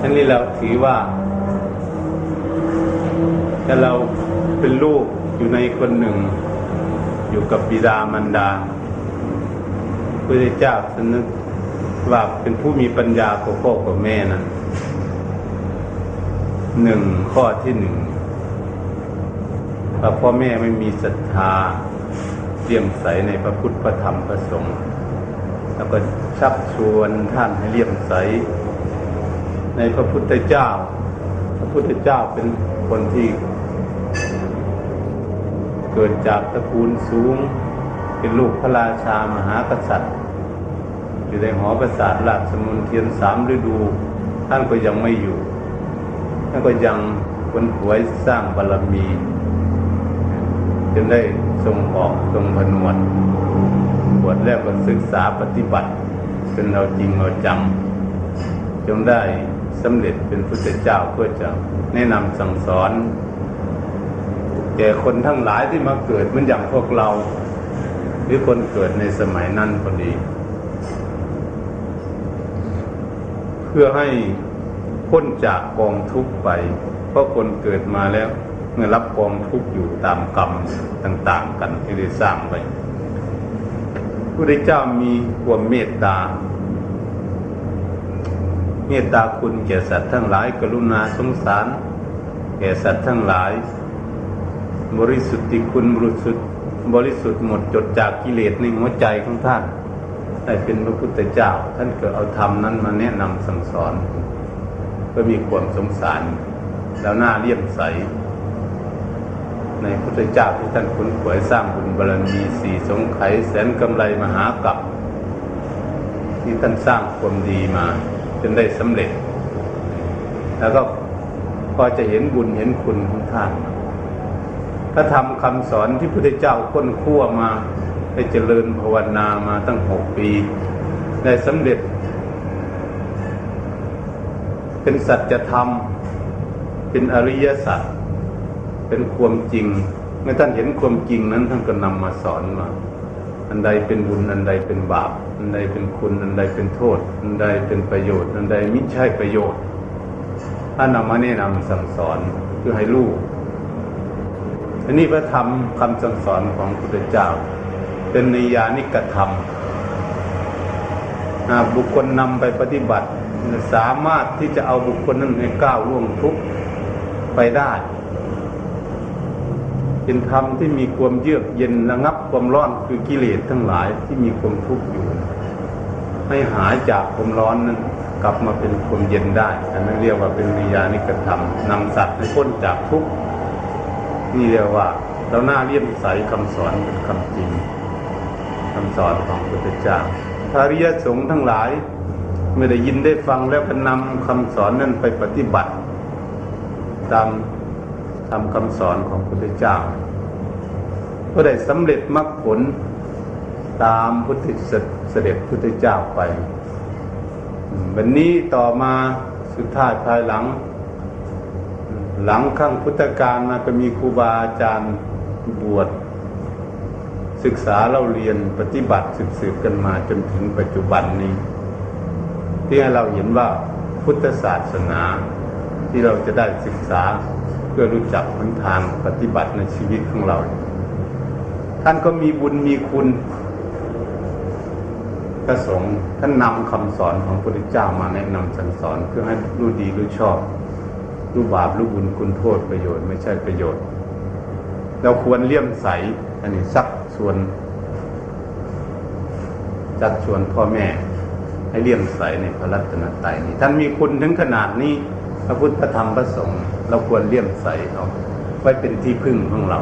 ทั้งนี้เราถือว่าถ้าเราเป็นลูกอยู่ในคนหนึ่ง อยู่กับบิดามารดาพระเจ้าสนึกว่าเป็นผู้มีปัญญากว่าพ่อกว่าแม่นะหนึ่งข้อที่หนึ่งว่าพ่อแม่ไม่มีศรัทธาเลี่ยมใสในพระพุทธพระธรรมพระสงฆ์แล้วก็ชักชวนท่านให้เลี่ยมใส ในพระพุทธเจ้า พระพุทธเจ้าเป็นคนที่ เกิดจากตระกูลสูง เป็นลูกพระราชามหากษัตริย์ อยู่ในหอประสาทราชมนเทียนสามฤดู ท่านก็ยังไม่อยู่ ท่านก็ยังคนหวยสร้างบารรมีจนได้ทรงออกทรงผนวดบวชแล้วก็ศึกษาปฏิบัติจนเอาจริงเอาจังจงได้ สำเร็จเป็นพุทธเจ้าเพื่อจะแนะนำสั่งสอนแก่คนทั้งหลายที่มาเกิดเหมือนอย่างพวกเรา หรือคนเกิดในสมัยนั้นพอดี เพื่อให้พ้นจากกองทุกข์ไป เพราะคนเกิดมาแล้วเมื่อรับกองทุกข์อยู่ตามกรรมต่าง ๆ กันที่ได้สร้างไว้พระเจ้ามีความเมตตา เมตตาคุณแก่สัตว์ทั้งหลาย กรุณาสงสาร แก่สัตว์ทั้งหลาย บริสุทธิคุณบริสุทธิ์บริสุทธิ์หมดจดจากกิเลสในหัวใจของท่านได้เป็นพระพุทธเจ้า ท่านก็เอาธรรมนั้นมาแนะนำสั่งสอน ก็มีความสงสาร แล้วหน้าเลี่ยมใส ในพุทธเจ้าที่ท่านคุ้นขวยสร้างบุญบารมีสี่สงไขยแสนกำไรมหากับที่ท่านสร้างความดีมา จนได้สำเร็จ แล้วก็พอจะเห็นบุญเห็นคุณของท่านพระธรรมคำสอนที่พระพุทธเจ้าค้นคั่วมาได้เจริญภาวนามาตั้งหกปี ได้สำเร็จ เป็นสัจธรรม เป็นอริยสัจเป็นความจริง เมื่อท่านเห็นความจริงนั้นท่านก็นำมาสอนมา อันใดเป็นบุญ อันใดเป็นบาป อันใดเป็นคุณ อันใดเป็นโทษ อันใดเป็นประโยชน์ อันใดม่ใช่ประโยชน์ ท่านนำมาแนะนำสั่งสอนเพื่อให้ลูกอันนี้พระธรรมคำสั่งสอนของพระพุทธเจ้า เป็นนิยานิกธรรมบุคคลนำไปปฏิบัติ สามารถที่จะเอาบุคคลนั้นให้ก้าวล่วงทุกไปได้ เป็นธรรมที่มีความเยือกเย็นระงับความร้อนคือกิเลสทั้งหลายที่มีความทุกข์อยู่ ให้หายจากความร้อนนั้นกลับมาเป็นความเย็นได้อันนั้นเรียกว่าเป็นนิยานิกธรรมนำสัตว์ให้พ้นจากทุกข์นี่เรียกว่าเราหน้าเลี่ยมใสคำสอนเป็นคำจริงคำสอนของพระพุทธเจ้าพระริยสงฆ์ทั้งหลาย เมื่อได้ยินได้ฟังแล้วก็นำคำสอนนั้นไปปฏิบัติ ตาม ทำคำสอนของพระพุทธเจ้าก็ได้สำเร็จมรรคผลตามพุทธเสด็จพุทธเจ้าไปวันนี้ต่อมาสุดท้ายภายหลัง หลังขั้งพุทธกาลมาก็มีครูบาอาจารย์บวชศึกษาเล่าเรียนปฏิบัติสืบๆกันมาจนถึงปัจจุบันนี้ ที่ให้เราเห็นว่าพุทธศาสนาที่เราจะได้ศึกษา เพื่อรู้จักหนทางปฏิบัติในชีวิตของเรา ท่านก็มีบุญมีคุณพระสงฆ์ท่านนำคำสอนของพระพุทธเจ้ามาแนะนำสั่งสอนเพื่อให้รู้ดีรู้ชอบรู้บาปรู้บุญคุณโทษประโยชน์ไม่ใช่ประโยชน์ เราควรเลี่ยมใสอันนี้สักส่วนจัดชวนพ่อแม่ให้เลี่ยมใสในพระรัตนตรัยนี้ท่านมีคุณถึงขนาดนี้ พระพุทธธรรมพระสงฆ์ เราควรเลี่ยมใสเขาไว้เป็นที่พึ่งของเรา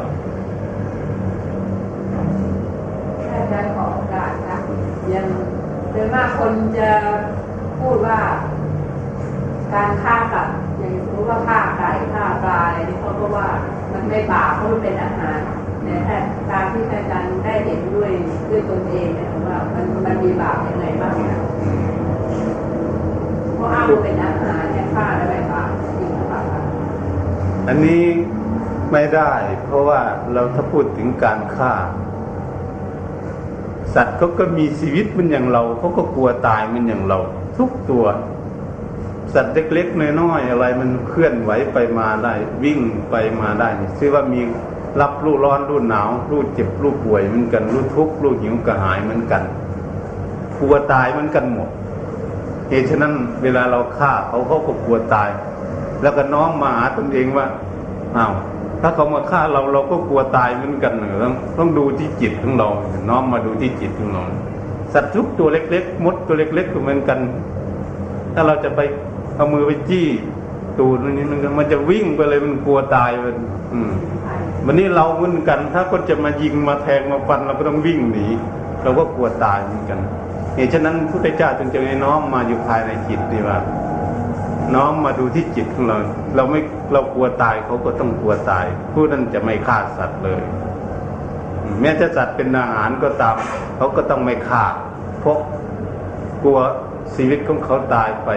อาจารย์ขอโอกาสนะยังโดยมากคนจะพูดว่า การฆ่ากับอย่างสมมติว่าฆ่าไก่ฆ่าปลาอะไรนี่เขาก็ว่ามันไม่บาปเพราะมันเป็นอาหารแต่ถ้าการที่อาจารย์ได้เห็นด้วยด้วยตนเองเนี่ยว่ามันมันมีบาปยังไงบ้างนะเพราะอ้าวเป็นอาหารเนี่ยฆ่าแล้วไม่บาปจริง อันนี้ไม่ได้ เพราะว่าเราถ้าพูดถึงการฆ่า สัตว์เขาก็มีชีวิตมันอย่างเราเขาก็กลัวตายมันอย่างเรา ทุกตัว สัตว์เล็กๆน้อยๆอะไรมันเคลื่อนไหวไปมาได้ วิ่งไปมาได้นี่ชื่อว่ามีรับรู้ร้อนรู้หนาวรู้เจ็บรู้ป่วยเหมือนกันรู้ทุกข์รู้หิวกระหายเหมือนกันกลัวตายเหมือนกันหมดเหตุฉะนั้นเวลาเราฆ่าเขาเขาก็กลัวตาย แล้วก็น้อมมาหาตนเองว่าอ้าวถ้าเขามาฆ่าเราเราก็กลัวตายเหมือนกันเหรอต้องต้องดูที่จิตของเรา น้อมมาดูที่จิตของเราสัตว์ทุกตัวเล็ก ๆ มดตัวเล็ก ๆ ก็เหมือนกัน ถ้าเราจะไปเอามือไปจี้ตูดนนี้มันมันจะวิ่งไปเลยมันกลัวตายมันอืมวันนี้เราเหมือนกัน ถ้าคนจะมายิงมาแทงมาฟันเราก็ต้องวิ่งหนีเราก็กลัวตายเหมือนกันเหตุฉะนั้นพุทธเจ้าจึงจะให้น้อมมาอยู่ภายในจิตดีว่า น้อมมาดูที่จิตของเรา เราไม่เรากลัวตายเขาก็ต้องกลัวตาย ผู้นั้นจะไม่ฆ่าสัตว์เลย แม้จะสัตว์เป็นอาหารก็ตาม เขาก็ต้องไม่ฆ่าเพราะกลัวชีวิตของเขาตายไป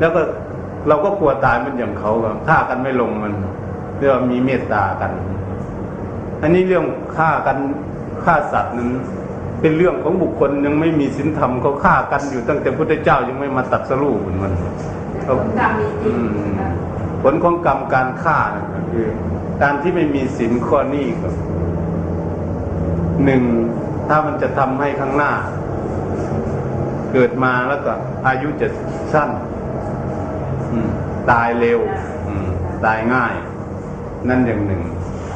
แล้วก็เราก็กลัวตายเหมันอย่างเขาฆ่ากันไม่ลงมันเรียกว่ามีเมตตากัน อันนี้เรื่องฆ่ากันฆ่าสัตว์นั้นเป็นเรื่องของบุคคลยังไม่มีศีลธรรมเขาฆ่ากันอยู่ตั้งแต่พุทธเจ้ายังไม่มาตัดสรุปมันผล กรรมมีจริงผลของกรรมการฆ่าคือการที่ไม่มีศีลข้อนี้ก็หนึ่งถ้ามันจะทำให้ข้างหน้า เกิดมาแล้วก็อายุจะสั้นตายเร็วตายง่าย นั่นอย่างหนึ่ง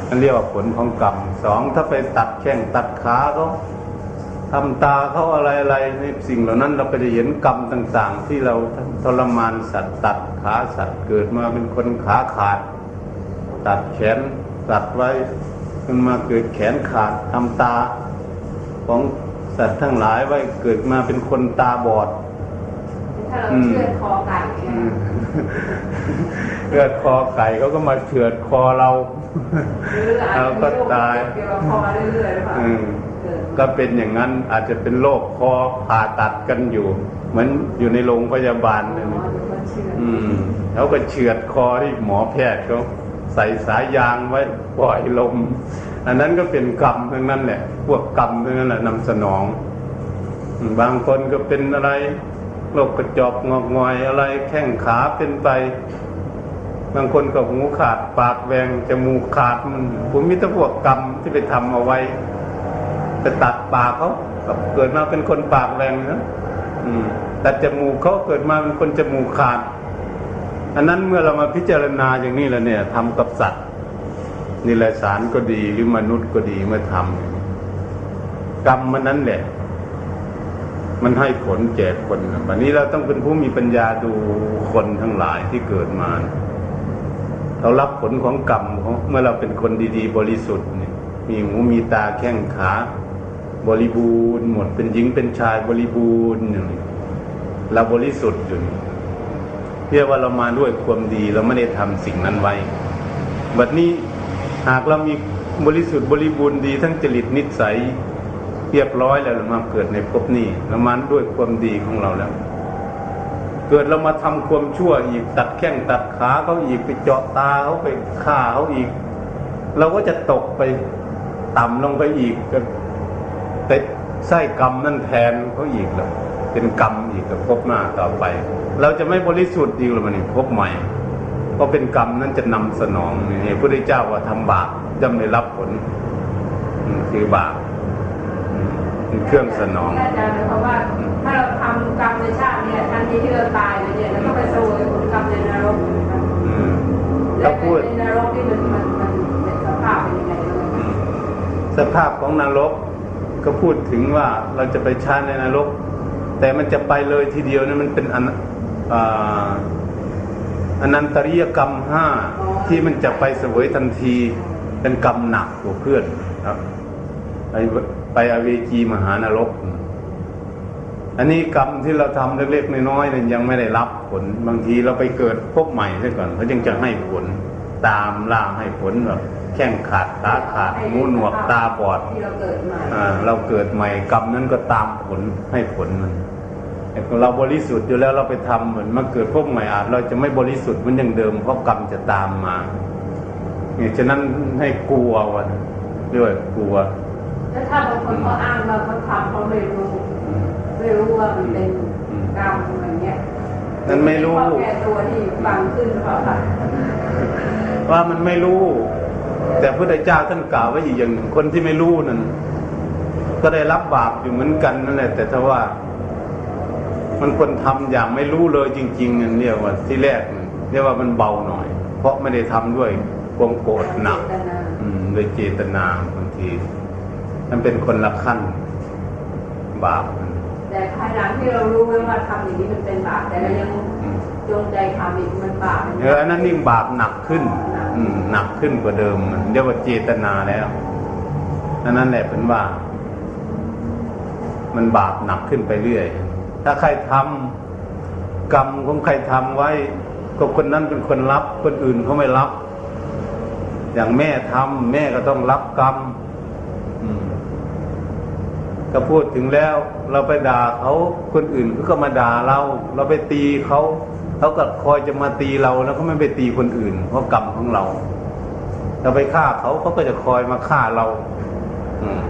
นั่นเรียกว่าผลของกรรมสองถ้าไปตัดแข้งตัดขาเขา ทำตาเขาอะไรอะไรในสิ่งเหล่านั้นเราไปได้เห็นกรรมต่าง ๆ ที่เราทรมานสัตว์ตัดขาสัตว์เกิดมาเป็นคนขาขาด ตัดแขนตัดไว้จนมาเกิดแขนขาดทำตาของสัตว์ทั้งหลายไว้เกิดมาเป็นคนตาบอดถ้าเราเชื่อดคอไก่เนี่ยเลือดคอไก่เขาก็มาเฉือดคอเราหรืออาจจะเราก็ตายเกี่ยวกับคอเรื่อยๆ กิดก็เป็นอย่างนั้นอาจจะเป็นโรคคอผ่าตัดกันอยู่ เหมือนอยู่ในโรงพยาบาลหมเลยอดูก็เชื่อออืมเขาก็เฉือดคอที่หมอแพทย์เขาใส่สายยางไว้ปล่อยลม อันนั้นก็เป็นกรรมทั้งนั้นแหละ พวกกรรมทั้งนั้นแหละนำสนองอืมบางคนก็เป็นอะไรโรคกระจอกงอกงอยอะไรแข้งขาเป็นไป บางคนก็หูขาดปากแหวงจมูกขาดมันผมมีแต่พวกกรรมที่ไปทำเอาไว้ ไปตัดปากเขาเกิดมาเป็นคนปากแหวงนะตัดจมูกเขาเกิดมาเป็นคนจมูกขาดอันนั้นเมื่อเรามาพิจารณาอย่างนี้แล้วเนี่ยทำกับสัตว์นี่แหละสารก็ดีหรือมนุษย์ก็ดีเมื่อทำกรรมมันนั้นแหละมันให้ผลแก่คนวันนี้เราต้องเป็นผู้มีปัญญาดูคนทั้งหลายที่เกิดมา เรารับผลของกรรมเขาเมื่อเราเป็นคนดี ๆ บริสุทธิ์เนี่ยมีหูมีตาแข้งขา บริบูรณ์หมดเป็นหญิงเป็นชายบริบูรณ์อย่นี้เราบริสุทธิ์อยู่นี่เรียกว่าเรามาด้วยความดีเราไม่ได้ทำสิ่งนั้นไว้บัดนี้หากเรามีบริสุทธิ์บริบูรณ์ดีทั้งจริตนิสัยเรียบร้อยแล้วเรามาเกิดในภพนี้เรามาด้วยความดีของเราแล้ว เกิดเรามาทำความชั่วอีกตัดแข้งตัดขาเขาอีกไปเจาะตาเขาไปฆ่าเขาอีก เราก็จะตกไปต่ำลงไปอีก ก็แต่ไส้กรรมนั่นแทนเขาอีกแล้วเป็นกรรมอีกกับภพหน้าต่อไป เราจะไม่บริสุทธิ์อีกหรือมันนี่ภพใหม่เพราะเป็นกรรมนั้นจะนำสนองนี่พระพุทธเจ้าว่าทำบาปย่อมได้รับผลอืมคือบาปอืมเป็นเครื่องสนองอาจารย์เพราะว่าถ้าเราทำกรรมในชาติเนี่ยทันทีที่เราตายเลยเนี่ยเราก็ไปเสวยผลกรรมในนรกนะครับอืมแล้ถ้าวพูดในนรกนี่มันมันมันเป็นสภาพเป็นยังไงบ้างไหมสภาพของนรก ก็พูดถึงว่าเราจะไปชาในนรก แต่มันจะไปเลยทีเดียวนะมันเป็นอนอนันตริยกรรมห้าที่มันจะไปเสวยทันทีเป็นกรรมหนักกว่าเพื่อนครับไปไปอเวจีมหานรก อันนี้กรรมที่เราทำเล็กๆน้อยๆเนี่ยยังไม่ได้รับผล บางทีเราไปเกิดพบใหม่ซะก่อนเขาจึงจะให้ผลตามล่าให้ผลแบบ แข้งขาดขาขาดหูหนวกตาบอดที่เราเกิดมาอ่าเราเกิดใหม่กรรมนั้นก็ตามผลให้ผลมันแต่ของเราบริสุทธิ์อยู่แล้วเราไปทำเหมือนมาเกิดพบใหม่อาจเราจะไม่บริสุทธิ์เหมือนอย่างเดิม เพราะกรรมจะตามมาเนี่ยฉะนั้นให้กลัววันด้วยกลัวแล้วถ้าบางคนเขาอ้างว่าเขาทำเขาไม่รู้ไม่รู้ว่ามันเป็นกรรมอะไรเงี้ยนั่นไม่รู้ข้อแก้ตัวที่ฟังขึ้นหรือเปล่าคะว่ามันไม่รู้ แต่พระเจ้าท่านกล่าวไว้อีกอย่างหนึ่งคนที่ไม่รู้นั่นก็ได้รับบาปอยู่เหมือนกันนั่นแหละ แต่ถ้าว่า มันคนทำอย่างไม่รู้เลยจริงๆนั่นเรียกว่าที่แรกนั่นเรียกว่ามันเบาหน่อย เพราะไม่ได้ทำด้วยความโกรธหนักเจตนาอืมโดยเจตนาบางทีมันเป็นคนละขั้นบาปมันแต่ภายหลังที่เรารู้ไว้ว่าทำอย่างนี้มันเป็นบาปแต่เรายังอืมจงใจทำอีกมันบาปเอออันนั้นยิ่งบาปหนักขึ้นอืม หนักขึ้นกว่าเดิมเรียกว่าเจตนาแล้วอันนั้นแหละเป็นว่า มันบาปหนักขึ้นไปเรื่อย ถ้าใครทำกรรมของใครทำไว้ก็คนนั้นเป็นคนรับ คนอื่นเขาไม่รับ อย่างแม่ทำแม่ก็ต้องรับกรรมก็พูดถึงแล้ว เราไปด่าเขาคนอื่นก็มาด่าเรา เราไปตีเขา เขาก็คอยจะมาตีเราแล้วก็ไม่ไปตีคนอื่น เพราะกรรมของเรา เราไปฆ่าเขาเขาก็จะคอยมาฆ่าเรา อืม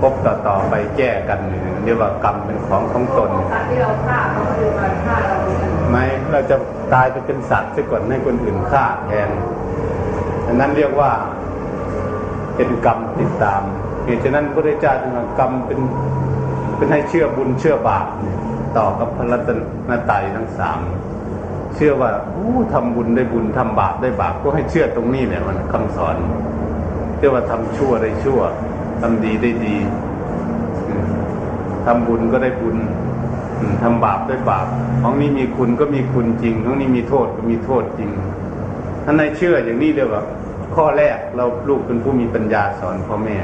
พบต่อต่อไปแก้กันเรียกว่ากรรมเป็นของของตนสัตว์ที่เราฆ่าเขาก็คือมาฆ่าเราเหมือนกันไหมเราจะตายไปเป็นสัตว์ซะก่อนให้คนอื่นฆ่าแทนอันนั้นเรียกว่าเป็นกรรมติดตามเหตุฉะนั้นพระเจ้าจึงกรรมเป็นเป็นให้เชื่อบุญเชื่อบาป ต่อกับพระรัตนตรัยทั้งสามเชื่อว่าอู้ทำบุญได้บุญทำบาปได้บาปก็ให้เชื่อตรงนี้เนี่ยมันคำสอนเชื่อว่าทำชั่วได้ชั่วทำดีได้ดีทำบุญก็ได้บุญทำบาปได้บาปของนี้มีคุณก็มีคุณจริงของนี้มีโทษก็มีโทษจริงท่านในเชื่ออย่างนี้เรียกว่า ข้อแรกเราลูกเป็นผู้มีปัญญาสอนพ่อแม่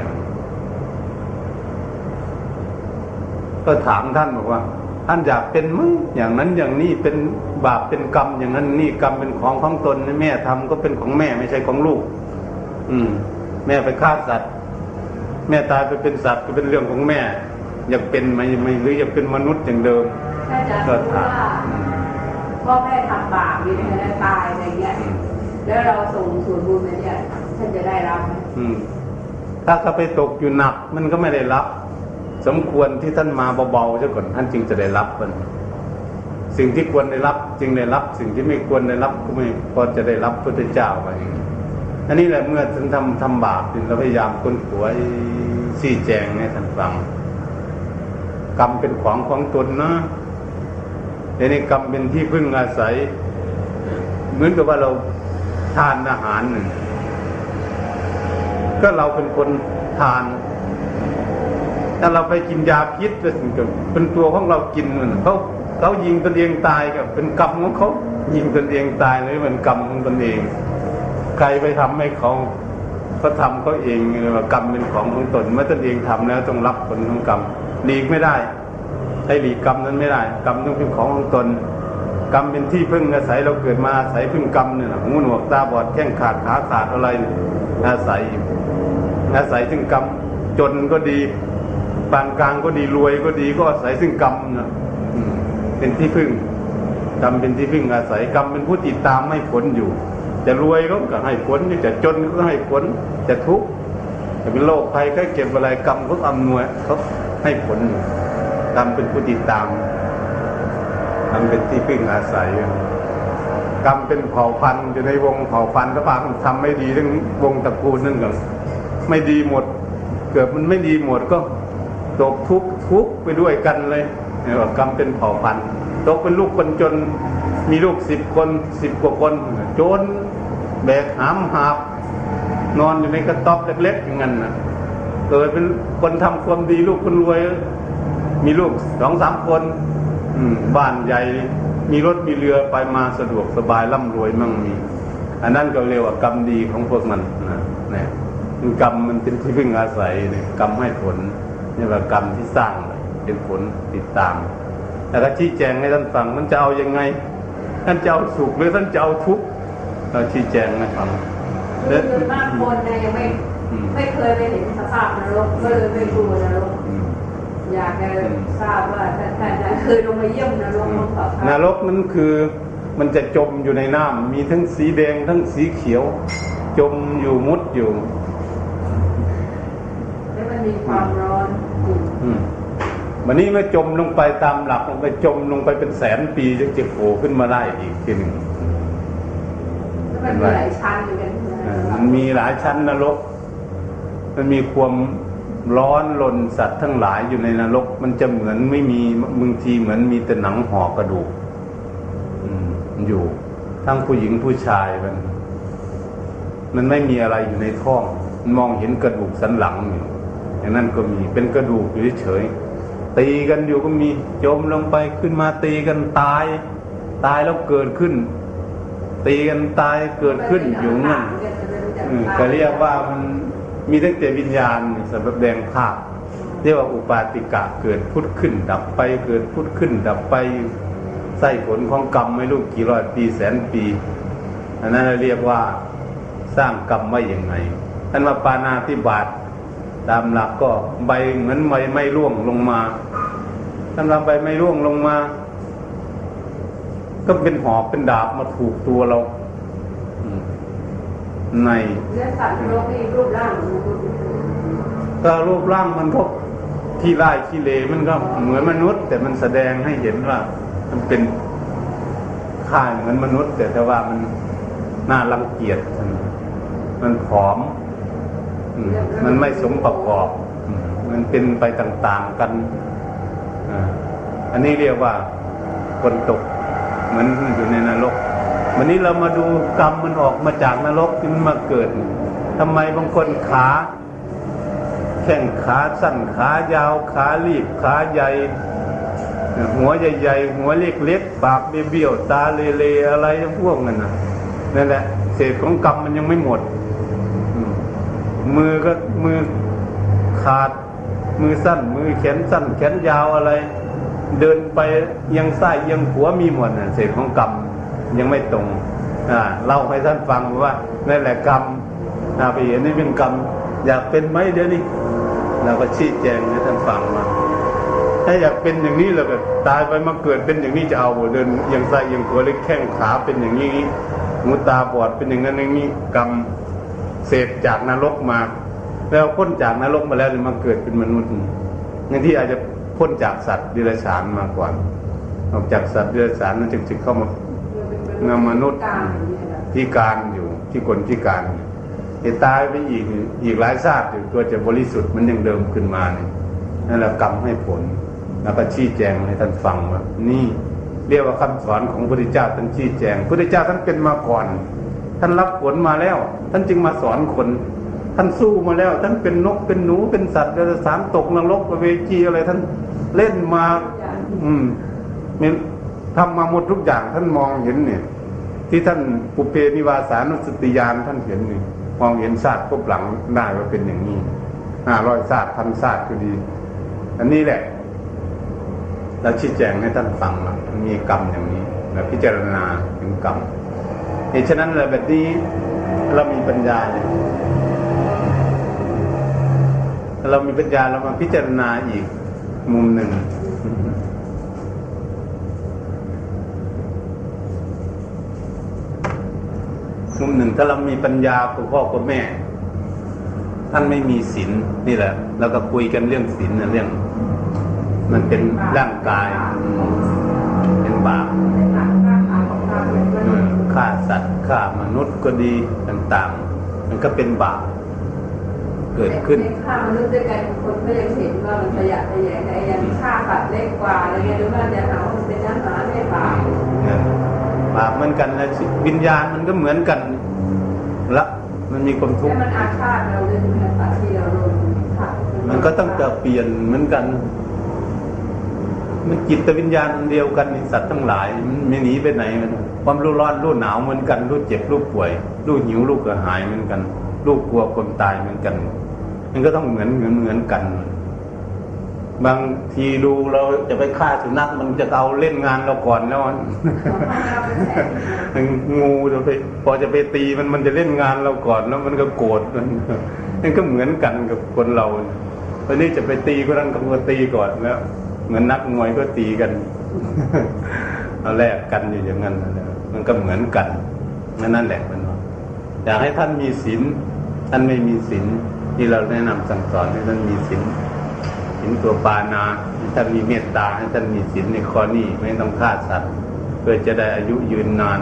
ก็ถามท่านบอกว่า ท่านอยากเป็นไหมอย่างนั้นอย่างนี้เป็นบาปเป็นกรรม อย่างนั้นนี่กรรมเป็นของของตนแม่ทำก็เป็นของแม่ไม่ใช่ของลูก อืม แม่ไปฆ่าสัตว์ แม่ตายไปเป็นสัตว์ก็เป็นเรื่องของแม่ อยากเป็นไหมไม่หรืออยากเป็นมนุษย์อย่างเดิมถ้าจะรู้ว่าพ่อแม่ทำบาปมีในแล้วตายอะไรเงี้ยแล้วเราส่งส่วนบุญไปเนี่ยท่านจะได้รับไหมอืม ถ้าเขาไปตกอยู่หนัก มันก็ไม่ได้รับ สมควรที่ท่านมาเบาๆซะก่อนท่านจึงจะได้รับมันสิ่งที่ควรได้รับจึงได้รับ สิ่งที่ไม่ควรได้รับก็ไม่พอจะได้รับพระเจ้าไปอันนี้แหละเมื่อท่านทำทำบาปเราพยายามค้นขวยชี้แจงให้ท่านฟังกรรมเป็นของของตนนะแต่ในกรรมเป็นที่พึ่งอาศัย เหมือนกับว่าเราทานอาหารหนึ่งก็เราเป็นคนทาน ถ้าเราไปกินยาพิษเป็นตัวของเรากินมันเขาเขายิงตนเองตายกับเป็นกรรมของเขายิงตนเองตายเลยเป็นกรรมของตนเอง ใครไปทำให้เขาเขาทำเขาเองเลยว่ากรรมเป็นของของตนเมื่อตนเองทำแล้วต้องรับผลของกรรมหลีกไม่ได้ใช้หลีกกรรมนั้นไม่ได้ กรรมต้องเป็นของของตน กรรมเป็นที่พึ่งอาศัยเราเกิดมาอาศัยพึ่งกรรมเนี่ยหูหนวกตาบอดแข้งขาดขาขาดอะไรอาศัยอาศัยซึ่งกรรมจนก็ดี ปานกลางก็ดีรวยก็ดีก็อาศัยซึ่งกรรมนะเป็นที่พึ่งกรรมเป็นที่พึ่งอาศัยกรรมเป็นผู้ติดตามให้ผลอยู่ จะรวยก็ให้ผลจะจนก็ให้ผลจะทุกข์จะเป็นโรคภัยก็เก็บอะไรกรรมก็อำนวยเขาให้ผลกรรมเป็นผู้ติดตามกรรมเป็นที่พึ่งอาศัยกรรมเป็นเผ่าพันธุ์อยู่ในวงเผ่าพันธุ์ก็ปาทำไม่ดีทั้งวงตระกูลนั่นก็ไม่ดีหมด เกิดมันไม่ดีหมดก็ ตกทุกทุกไปด้วยกันเลยเนี่ยว่ากรรมเป็นเผ่าพันธุ์ตกเป็นลูกคนจนมีลูกสิบคนสิบกว่าคนจนแบกหามหาบนอนอยู่ในกระต๊อบเล็กๆอย่างนั้นนะเกิดเป็นคนทำความดีลูกคนรวย มีลูกสองสามคน อืบ้านใหญ่ มีรถมีเรือไปมาสะดวกสบายร่ำรวยมั่งมี อันนั้นก็เรียกว่ากรรมดีของพวกมันนะเนี่ยกรรมมันเป็นที่พึ่งอาศัยเนี่ยกรรมให้ผล นี่ว่ากรรมที่สร้างเลยเป็นผลติดตาม แต่ถ้าชี้แจงให้ท่านฟังมันจะเอายังไง ท่านจะเอาสุขหรือท่านจะเอาทุกข์เราชี้แจงให้ฟังคือคือมากคนเนี่ยยังไม่อืมไม่เคยไปเห็นสภาพนรกก็เลยไม่กลัวนรกอืมอยากจะทราบว่าท่านท่านเคยลงมาเยี่ยมนรกบ้างเปล่าคะนรกนั้นคือมันจะจมอยู่ในน้ำมีทั้งสีแดงทั้งสีเขียว จมอยู่มุดอยู่แล้วมันมีความร้อนอยู่อื มวันนี้มาจมลงไปตามหลักลงไปจมลงไปเป็นแสนปีจะจะโผล่ขึ้นมาได้อีกทีหนึ่งแล้วมันมีหลายชั้นเหมือนกันเออมันมีหลายชั้นนรก มันมีความร้อนลนสัตว์ทั้งหลายอยู่ในนรก มันจะเหมือนไม่มีบางทีเหมือนมีแต่หนังห่อกระดูกอืมอยู่ ทั้งผู้หญิงผู้ชายมัน มันไม่มีอะไรอยู่ในท้อง มันมองเห็นกระดูกสันหลังอยู่ อย่างนั้นก็มีเป็นกระดูกอยู่เฉยๆตีกันอยู่ก็มีจมลงไปขึ้นมาตีกันตาย ตายแล้วเกิดขึ้น ตีกันตายเกิดขึ้นอยู่นั่นอืมก็เรียกว่ามันมีตั้งแต่วิญญาณสำหรับแดงภาพเรียกว่าอุปาติกะเกิดพุทธขึ้น ดับไปเกิดพุทธขึ้น ดับไปไส้ผลของกรรมไม่รู้กี่ร้อยปีแสนปีอันนั้นเรียกว่าสร้างกรรมไว้อย่างไงท่านว่าปานาธิบาต ตามหลักก็ใบเหมือนใบไม้ร่วงลงมาท่านว่าใบไม้ร่วงลงมา ก็เป็นหอกเป็นดาบมาถูกตัวเราอืมในเรื่องสัตว์โลกนี่รูปร่างของมนุษย์ก็รูปร่างมันก็ที่ไล่ขี้เลมันก็เหมือนมนุษย์ แต่มันแสดงให้เห็นว่า มันเป็นค่ายเหมือนมนุษย์ แต่ถ้าว่ามันน่ารังเกียจมันมันผอมอื มันไม่สมประกอบ มันเป็นไปต่างๆกัน อันนี้เรียกว่าคนตกเหมือนอยู่ในนรก วันนี้เรามาดูกรรมมันออกมาจากนรกที่มันมาเกิด ทำไมบางคนขาแข้งขาสั้นขายาวขาลีบขาใหญ่ หัวใหญ่ๆ หัวเล็กๆ ปากเบี้ยวตาเลๆอะไรพวกนั้นนะนั่นแหละเศษของกรรมมันยังไม่หมด มือก็มือขาด มือสั้น มือแขนสั้น แขนยาวอะไร เดินไปยังซ้ยยังขวมีหมดน่เศษของกรรมยังไม่ตรงอ่าเล่าให้ท่านฟังว่านั่นแหละกรรมอ่าไปเห็นนี่เป็นกรรม อยากเป็นไหมเดี๋ยวนี้เราก็ชี้แจงให้ท่านฟังว่าถ้าอยากเป็นอย่างนี้แล้วก็ตายไปมาเกิดเป็นอย่างนี้จะเอาเดินยังซ้ยยังขวาหรือแข้งขาเป็นอย่างนี้หูตาบอดเป็นอย่างนั้นอย่างนี้กรรม เศษจากนรกมา แล้วพ้นจากนรกมาแล้วเนี่ยมาเกิดเป็นมนุษย์อย่างที่อาจจะพ้นจากสัตว์ดิรัจฉานมาก่อนออกจากสัตว์ดิรัจฉานนั้นจึงจะเข้ามางมมนุษย์การอย่างเงี้ยนะพิการอยู่ที่คนพิการเหตุตายไปอีกอีกหลายชาติอยู่ตัวจะบริสุทธิ์มันยังเดิมขึ้นมาเนี่ยนั่นแหละกรรมให้ผล แล้วก็ชี้แจงให้ท่านฟังว่านี่เรียกว่าคำสอนของพระพุทธเจ้าท่านชี้แจงพระพุทธเจ้าท่านเป็นมาก่อน ท่านรับผลมาแล้ว ท่านจึงมาสอนคนท่านสู้มาแล้ว ท่านเป็นนกเป็นหนูเป็นสัตว์เดรัจฉานตกนรกเวจีอะไรท่านเล่นมา อืมมีทำมาหมดทุกอย่างท่านมองเห็นเนี่ย ที่ท่านปุเพนิวาสานุสติยานท่านเห็นนี่มองเห็นศาสตร์พบหลังได้ว่าเป็นอย่างนี้ห้าร้อยศาสตร์พันศาสตร์ก็ดี อันนี้แหละเราชี้แจงให้ท่านฟังมันมีกรรมอย่างนี้เราพิจารณาถึงกรรม เหตุฉะนั้นเลยแบบนี้เรามีปัญญาเนี่ยเรามีปัญญาเรามาพิจารณาอีกมุมหนึ่ง มุมหนึ่งถ้าเรามีปัญญาคุณพ่อคุณแม่ ท่านไม่มีศีลนี่แหละ แล้วก็คุยกันเรื่องศีลเรื่อง มันเป็นร่างกาย เป็นบาป สัตว์ฆ่ามนุษย์ก็ดีต่างๆ มันก็เป็นบาปเกิดขึ้นในฆ่ามนุษย์ด้วยกันคนก็ยังเห็นว่ามันขยะขยงไอ้ยังฆ่าสัตว์เล็กกว่าอะไรเงี้ยหรือว่าจะหาว่ามันเป็นอาหารไม่บาปเนี่ยบาปเหมือนกันนะวิญญาณมันก็เหมือนกันละมันมีความทุกแค่ข์มันอาฆาตเราด้วยใช่ไหมสัตว์ที่เราโดนฆ่ามันก็ต้องจะเปลี่ยนเหมือนกัน มันจิตวิญญาณเดียวกันสัตว์ทั้งหลายมันไม่หนีไปไหนมันความรู้ร้อนรู้หนาวเหมือนกันรู้เจ็บรู้ป่วยรู้หิวรู้กระหายเหมือนกันรู้กลัวคนตายเหมือนกัน มันก็ต้องเหมือนเหมือนเหมือนกัน บางทีดูเราจะไปฆ่าสุนัขมันจะเอาเล่นงานเราก่อนแล้วงูจะไปพอจะไปตีมันมันจะเล่นงานเราก่อนแล้วมันก็โกรธมันนั่นก็เหมือนกันกับคนเราวันนี้จะไปตีก็นั้นก็มาตีก่อนแล้ว เหมือนนักมวยก็ตีกันเอาแลกกันอยู่อย่างนั้นนะมันก็เหมือนกันนั่นนั่นแหละมันว่าอยากให้ท่านมีศีลท่านไม่มีศีลที่เราแนะนำสั่งสอนให้ท่านมีศีลศีลตัวปานาให้ท่านมีเมตตาให้ท่านมีศีลในข้อนี้ไม่ต้องฆ่าสัตว์เพื่อจะได้อายุยืนนาน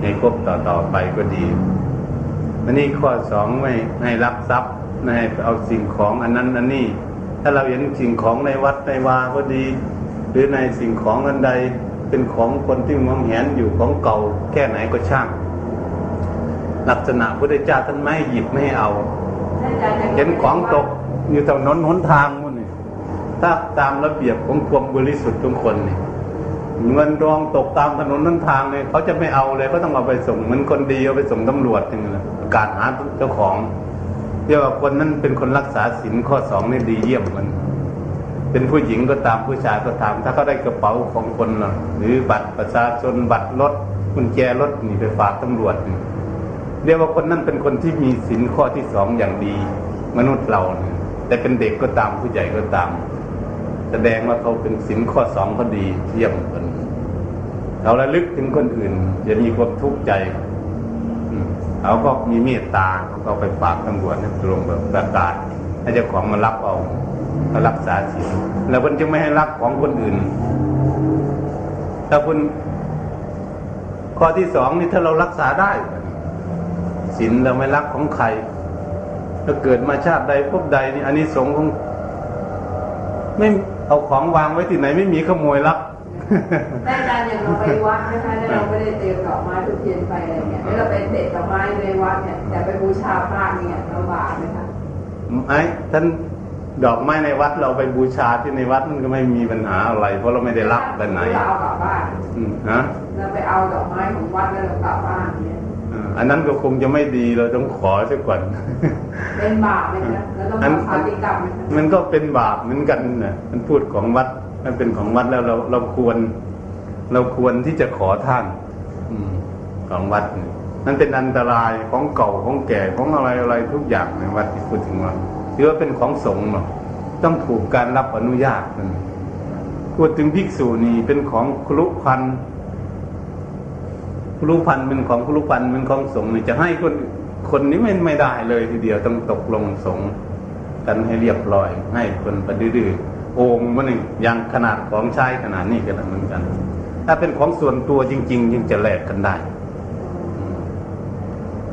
ในภพต่อๆไปก็ดีอันนี้ข้อสองไม่ให้รักทรัพย์ไม่ให้เอาสิ่งของอันนั้นอันนี้ ถ้าเราเห็นสิ่งของในวัดในวาก็ดี หรือในสิ่งของอันใดเป็นของคนที่มองเห็นอยู่ของเก่าแค่ไหนก็ช่าง ลักษณะพระเจ้าท่านไม่หยิบไม่เอา เห็นของตกอยู่ถนนหนทางมุ่นนี่ถ้าตามระเบียบของความบริสุทธิ์ทุกคนนี่เงินรองตกตามถนนหนทางเลยเขาจะไม่เอาเลยเขาต้องเอาไปส่งเหมือนคนดีเอาไปส่งตำรวจอย่างเงี้ยการหาเจ้าของ เรียกว่าคนนั้นเป็นคนรักษาศีลข้อสองนี่ดีเยี่ยมมันเป็นผู้หญิงก็ตามผู้ชายก็ตาม ถ้าเขาได้กระเป๋าของคนหรือบัตรประชาชนบัตรรถกุญแจรถนี่ไปฝากตำรวจนี่เรียกว่าคนนั้นเป็นคนที่มีศีลข้อที่สองอย่างดี มนุษย์เราเนี่ยแต่เป็นเด็กก็ตามผู้ใหญ่ก็ตาม แสดงว่าเขาเป็นศีลข้อสองเขาดีเยี่ยมคนเราระลึกถึงคนอื่นจะมีความทุกข์ใจ เขาก็มีเมตตาเขาก็ไปฝากตำรวจให้ลงแบบประกาศให้เจ้าของมารับเอามารักษาศีลแล้วคนจึงไม่ให้รับของคนอื่น ถ้าคุณข้อที่สองนี่ถ้าเรารักษาได้ศีลเราไม่รักของใครถ้าเกิดมาชาติใดพบใดนี่อันนี้สงส์ของไม่เอาของวางไว้ที่ไหนไม่มีขโมยลัก ท่านอาจารย์อย่างเราไปวัดนะคะแล้วเราไม่ได้เตรียมดอกไม้ทุกเทียนไปอะไรเงี้ยแล้วเราไปเด็ดดอกไม้ในวัดเนี่ยแต่ไปบูชาพระเนี่ยเราบาปไหมคะไอ้ท่านดอกไม้ในวัดเราไปบูชาที่ในวัดมันก็ไม่มีปัญหาอะไร เพราะเราไม่ได้รับไปไหนเราเอากลับบ้านอืมฮะเราไปเอาดอกไม้ของวัดแล้วเรากลับบ้านเนี่ยอ่าอันนั้นก็คงจะไม่ดีเราต้องขอซะก่อนเป็นบาปไหมคะแล้วต้องอันทำปฏิกรรมไหมคะมันก็เป็นบาปเหมือนกันนะมันพูดของวัด มันเป็นของวัดแล้วเราเราควร เราควรที่จะขอท่านอของวัดนี่นเป็นอันตรายของเก่าของแก่ของอะไรอะไรทุกอย่างในวัดที่พูดถึงว่าหรือว่าเป็นของสงฆ์เนาะต้องถูกการรับอนุญาตมันพูดถึงภิกษุนี่เป็นของครุพันครุพันเป็นของครุพันเป็นของสงฆ์นี่จะให้คนคนนี้ไม่ไม่ได้เลยทีเดียวต้องตกลงสงฆ์กันให้เรียบร้อย ให้คนปฏิดื้อ โอ่งมันหนึ่งอย่างขนาดของใช้ขนาดนี้กันเหมือนกัน ถ้าเป็นของส่วนตัวจริงๆยังจะแลกกันได้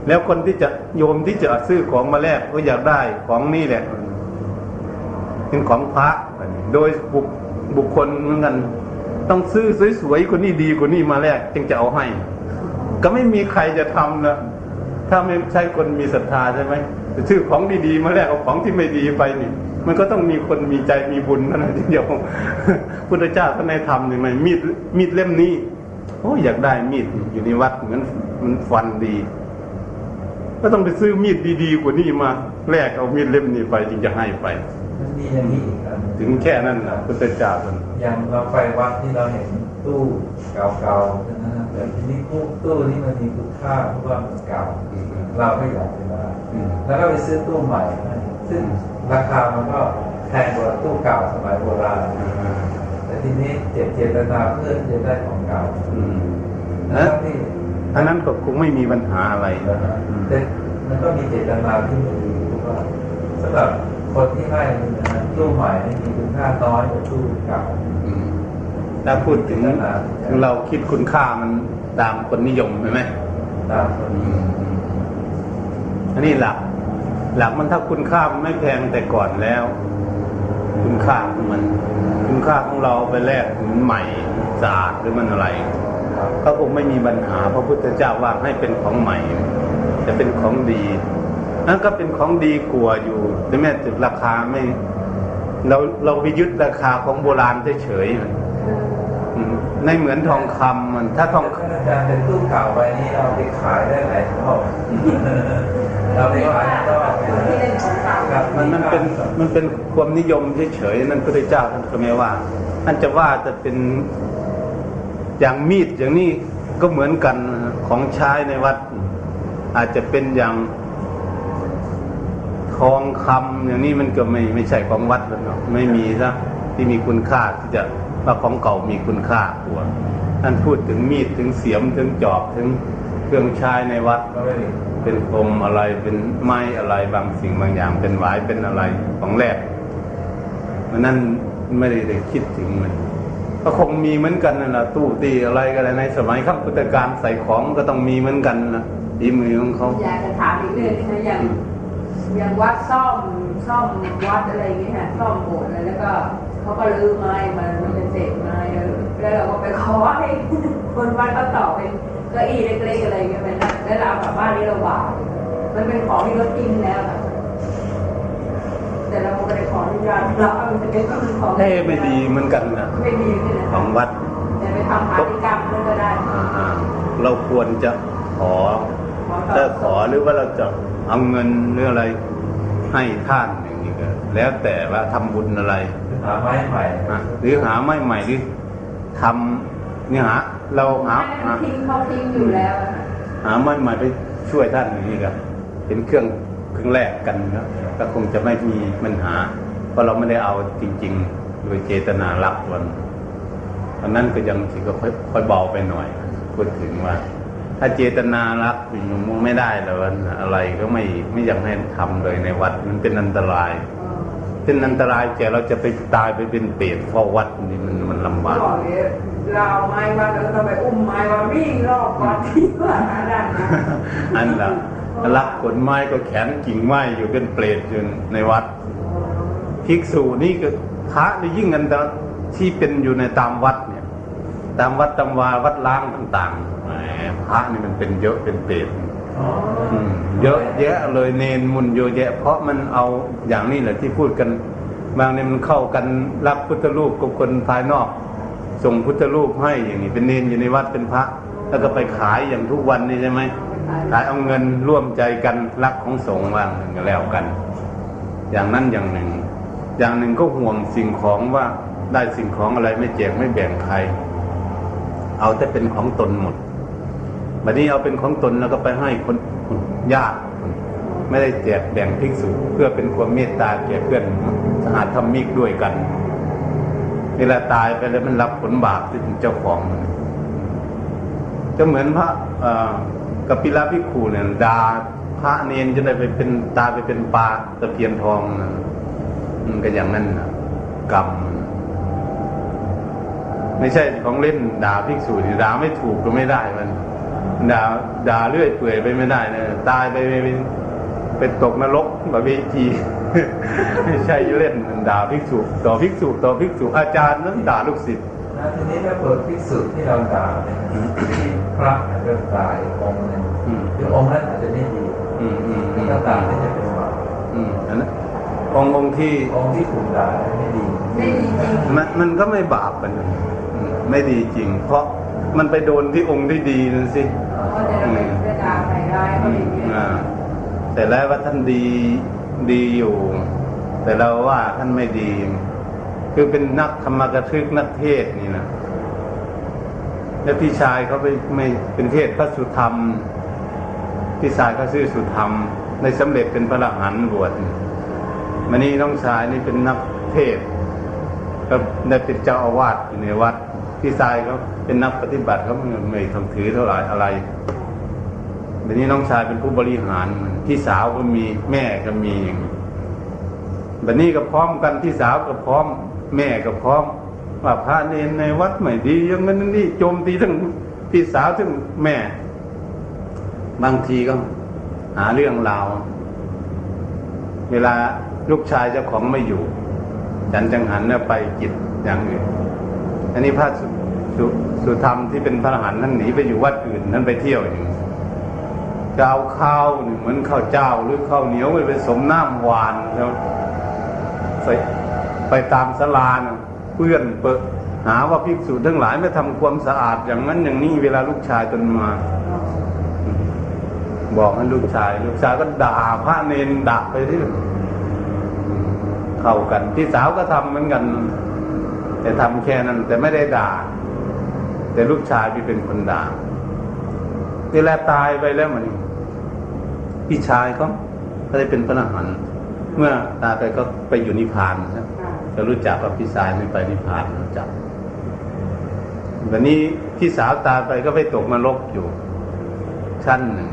แล้วคนที่จะโยมที่จะซื้อของมาแลกก็อยากได้ของนี่แหละเป็นของพระโดยบุคบุคคลเหมือนกัน ต้องซื้อสวยๆคนนี้ดีคนนี้มาแลกจึงจะเอาให้ ก็ไม่มีใครจะทำนะ ถ้าไม่ใช่คนมีศรัทธาใช่ไหมจะซื้อของดีๆมาแลกเอาของที่ไม่ดีไปนี่ มันก็ต้องมีคนมีใจมีบุญนั่นแหละทีเดียวพุทธเจ้าท่านให้ทำยังไงมีดมีดเล่มนี้โอ้ยอยากได้มีดอยู่ในวัดเหมือนมันฟันดี ก็ต้องไปซื้อมีดดีๆกว่านี้มาแลกเอามีดเล่มนี้ไปจึงจะให้ไปมันมีอย่างนี้อีกครับถึงแค่นั้นนะพุทธเจ้าท่านอย่างเราไปวัดที่เราเห็น ตู้เก่าๆนะครับแต่ทีนี้ตู้ตู้นี้มันมีคุณค่าเพราะว่ามันเก่าเราก็อยากจะได้อืมแล้วก็ไปซื้อตู้ใหม่ให้ซึ่งราคามันก็แพงกว่าตู้เก่าสมัยโบราณแต่ทีนี้เจตเจตนาเพื่อจะได้ของเก่าอืมแล้นะวที่อันนั้นก็คงไม่มีปัญหาอะไรแต่มันก็มีเจตนาที่ไม่ดีเพราะว่าสำหรับคนที่ให้นะฮะตู้ใหม่นี่มีคุณค่าน้อยกว่าตู้เก่าอืม ถ้าพูดถึงถึงเราคิดคุณค่ามันตามคนนิยมใช่ไหมตามคนนี้อันนี้หลัก หลักมันถ้าคุณค่ามันไม่แพงแต่ก่อนแล้ว คุณค่าของมัน คุณค่าของเราไปแลกเหมือนใหม่สะอาดหรือมันอะไรครับก็คงไม่มีปัญหาพระพุทธเจ้าว่าให้เป็นของใหม่ จะเป็นของดีนั่นก็เป็นของดีกว่าอยู่แต่แม้ถึงราคาไม่ เราเราไปยึดราคาของโบราณเฉยๆอืม ในเหมือนทองคำมันถ้าทองอาจารย์เป็นตู้เก่าใบนี้เอาไปขายได้หลายรอบเราไปขายรอบที่เล่นเก่าครับมันมันเป็นมันเป็นความนิยมเฉยๆนั่นพระเจ้าท่านก็ไม่ว่าท่านจะว่าจะเป็นอย่างมีดอย่างนี้ก็เหมือนกันของใช้ในวัด อาจจะเป็นอย่างทองคำอย่างนี้มันก็ไม่ไม่ใช่ของวัดแล้วเนาะไม่มีนะที่มีคุณค่าที่จะ ว่าของเก่ามีคุณค่ากว่าท่านพูดถึงมีดถึงเสียมถึงจอบถึงเครื่องใช้ในวัดเป็นพรมอะไรเป็นไม้อะไรบางสิ่งบางอย่าง เป็นหวายเป็นอะไรของแรกมันนั่นไม่ได้ได้คิดถึงมันก็คงมีเหมือนกันนั่นแหละตู้ตีอะไรกันในสมัยข้าพุทธการใส่ของก็ต้องมีเหมือนกันนะฝีมือของเขาอยากจะถามอีกเรื่องนึงนะอย่างอย่างวัดซ่อมซ่อมวัดอะไรอย่างเงี้ยซ่อมโบสถ์อะไรแล้วก็ เขาก็รื้อไม้มันมันเป็นเศษไม้แล้วแล้วเราก็ไปขอให้คนวัดเขาต่อเป็นเก้าอี้เล็กๆอะไรอย่างเงี้ยไปนั่งแล้วเราเอากลับบ้านนี่เราหวานมันเป็นของที่รถทิ้งแล้วอะแต่เราไม่ได้ขออนุญาตเราเอามันเป็นก็คือของเอ้ไม่ดีเหมือนกันนะไม่ดีเลยนะของวัดแต่ไปทำพาติกรรมนั่นก็ได้อ่าๆเราควรจะขอขอต่ถ้าขอหรือว่าเราจะเอาเงินหรืออะไรให้ท่านอย่างนี้ก็แล้วแต่ว่าทำบุญอะไร หาไม้ใหม่อะหรือหาไม้ใหม่หรือทำเนี่ยหาเราหาไม่หาทิ้งเขาทิ้งอยู่แล้วอะหาไม้ใหม่ไปช่วยท่านอย่างนี้ก็เป็นเครื่องเครื่องแรกกันนะก็คงจะไม่มีปัญหา เพราะเราไม่ได้เอาจริง ๆ โดยเจตนารักวันอันนั้นก็ยังถือก็ค่อยค่อยเบาไปหน่อยพูดถึงว่า ถ้าเจตนารักมันไม่ได้แล้วอะไรก็ไม่ไม่อยากให้ทำเลยในวัดมันเป็นอันตราย เป็นอันตรายแก่เราจะไปตายไปเป็นเปรตเฝ้าวัดนี่มันมันลำบากบอกเลยเราเอาไม้วัดแล้วก็ไปอุ้มไม้มาวิ่งรอบวัดที่ว่าด้านนะอันละรักผลไม้ก็แขนกิ่งไม้อยู่เป็นเปรตอยู่ในวัดภิกษุนี่ก็พระนี่ยิ่งกันตราที่เป็นอยู่ในตามวัดเนี่ย ตามวัดตามวาวัดล้างต่างๆแหมพระนี่มันเป็นเยอะเป็นเปรตอ๋ออืม เยอะแยะเลยเนนมุนเยอะแยะ เพราะมันเอาอย่างนี้แหละที่พูดกัน บางเนี่ยมันเข้ากันรับพุทธรูปกับคนภายนอก ส่งพุทธรูปให้อย่างนี้ เป็นเนนอยู่ในวัดเป็นพระ แล้วก็ไปขายอย่างทุกวันนี่ใช่ไหมขายเอาเงินร่วมใจกันรักของสงฆ์ว่างหนึ่งก็แล้วกัน อย่างนั้นอย่างหนึ่ง อย่างหนึ่งก็ห่วงสิ่งของว่าได้สิ่งของอะไรไม่แจกไม่แบ่งใคร เอาแต่เป็นของตนหมด บัดนี้เอาเป็นของตนแล้วก็ไปให้คนคนญาติไม่ได้แจกแบ่งภิกษุเพื่อเป็นความเมตตาแก่เพื่อนสหธรรมิกด้วยกันเวลาตายไปแล้วมันรับผลบาปที่เป็นเจ้าของมันก็เหมือนพระกัปปิลาภิกขุเนี่ยดาพระเนนจะได้ไปเป็นตายไปเป็นปลาตะเพียนทองนะมันก็อย่างนั้นนะกรรมไม่ใช่ของเล่นด่าภิกษุด่าไม่ถูกก็ไม่ได้มัน ด่าด่าเรื่อยเปื่อยไปไม่ได้นะตายไปไปไปไปตกนรกแบบวีจีไม่ใช่เล่นด่าภิกษุต่อภิกษุต่อภิกษุอาจารย์นั้นด่าลูกศิษย์แล้วทีนี้ถ้าเปิดภิกษุที่เราด่าเนี่ยที่พระอาจจะตายองค์หนึงอืมคือองค์นั้นอาจจะไม่ดีอืมอืมอืมถ้าด่าที่จะเป็นบาปอืมอันนั้นองค์องค์ที่องค์ที่ถูกด่าไม่ดีไม่ดีจริงมันมันก็ไม่บาปมันอืมไม่ดีจริง เพราะ มันไปโดนที่องค์ที่ดีนั่นสิเพราะจะได้ไม่ได้ด่าใครได้เขาอย่างเงี้ยอ่าแต่แล้วว่าท่านดีดีอยู่ แต่เราว่าท่านไม่ดี คือเป็นนักธรรมกทึกนักเทศน์นี่นะแล้วพี่ชายเขาไปไม่เป็นเทศพระสุธรรม พี่ชายเขาชื่อสุธรรม ในสำเร็จเป็นพระอรหันต์บวชมันนี่น้องชายนี่เป็นนักเทศน์ก็ได้เป็นเจ้าอาวาสอยู่ในวัด พี่ชายเขาเป็นนักปฏิบัติเขาไม่ทำถือเท่าไหร่อะไรวันนี้น้องชายเป็นผู้บริหารพี่สาวก็มีแม่ก็มีแบบนี้ก็พร้อมกันพี่สาวก็พร้อม แม่ก็พร้อมว่าพระเนนในวัดไม่ดีอยังนั้นนี่โจมตีทั้งพี่สาวทั้งแม่ บางทีก็หาเรื่องราวเวลาลูกชายเจ้าของไม่อยู่ ฉันจังหันน่ไปกิจอย่างอื่น อันนี้พระสุสุธรรมที่เป็นพระอรหันต์ท่นหนีไปอยู่วัดอื่นท่นไปเที่ยวอย่างนี้จะเอาข้าวเหมือนข้าวเจ้าหรือข้าวเหนียวไปผสมน้ำหวานแล้วใส่ไปตามสลาเพื่อนเปอะหาว่าภิกษุทั้งหลายไม่ทำความสะอาดอย่างนั้นอย่างนี้เวลาลูกชายตนมา บอกให้ลูกชาย ลูกชายก็ด่าพระเนนด่าไปเรื่อยเข้ากันพี่สาวก็ทำเหมือนกัน แต่ทำแค่นั้นแต่ไม่ได้ด่า แต่ลูกชายพี่เป็นคนด่าเวลาตายไปแล้วมันพี่ชายเขาก็ได้เป็นพระอรหันต์เมื่อตายไปก็ไปอยู่นิพพานนะค่ะจะรู้จักว่าพี่ชายไม่ไปนิพพานรู้จักวันนี้พี่สาวตายไปก็ไปตกนรกอยู่ ชั้นหนึ่ง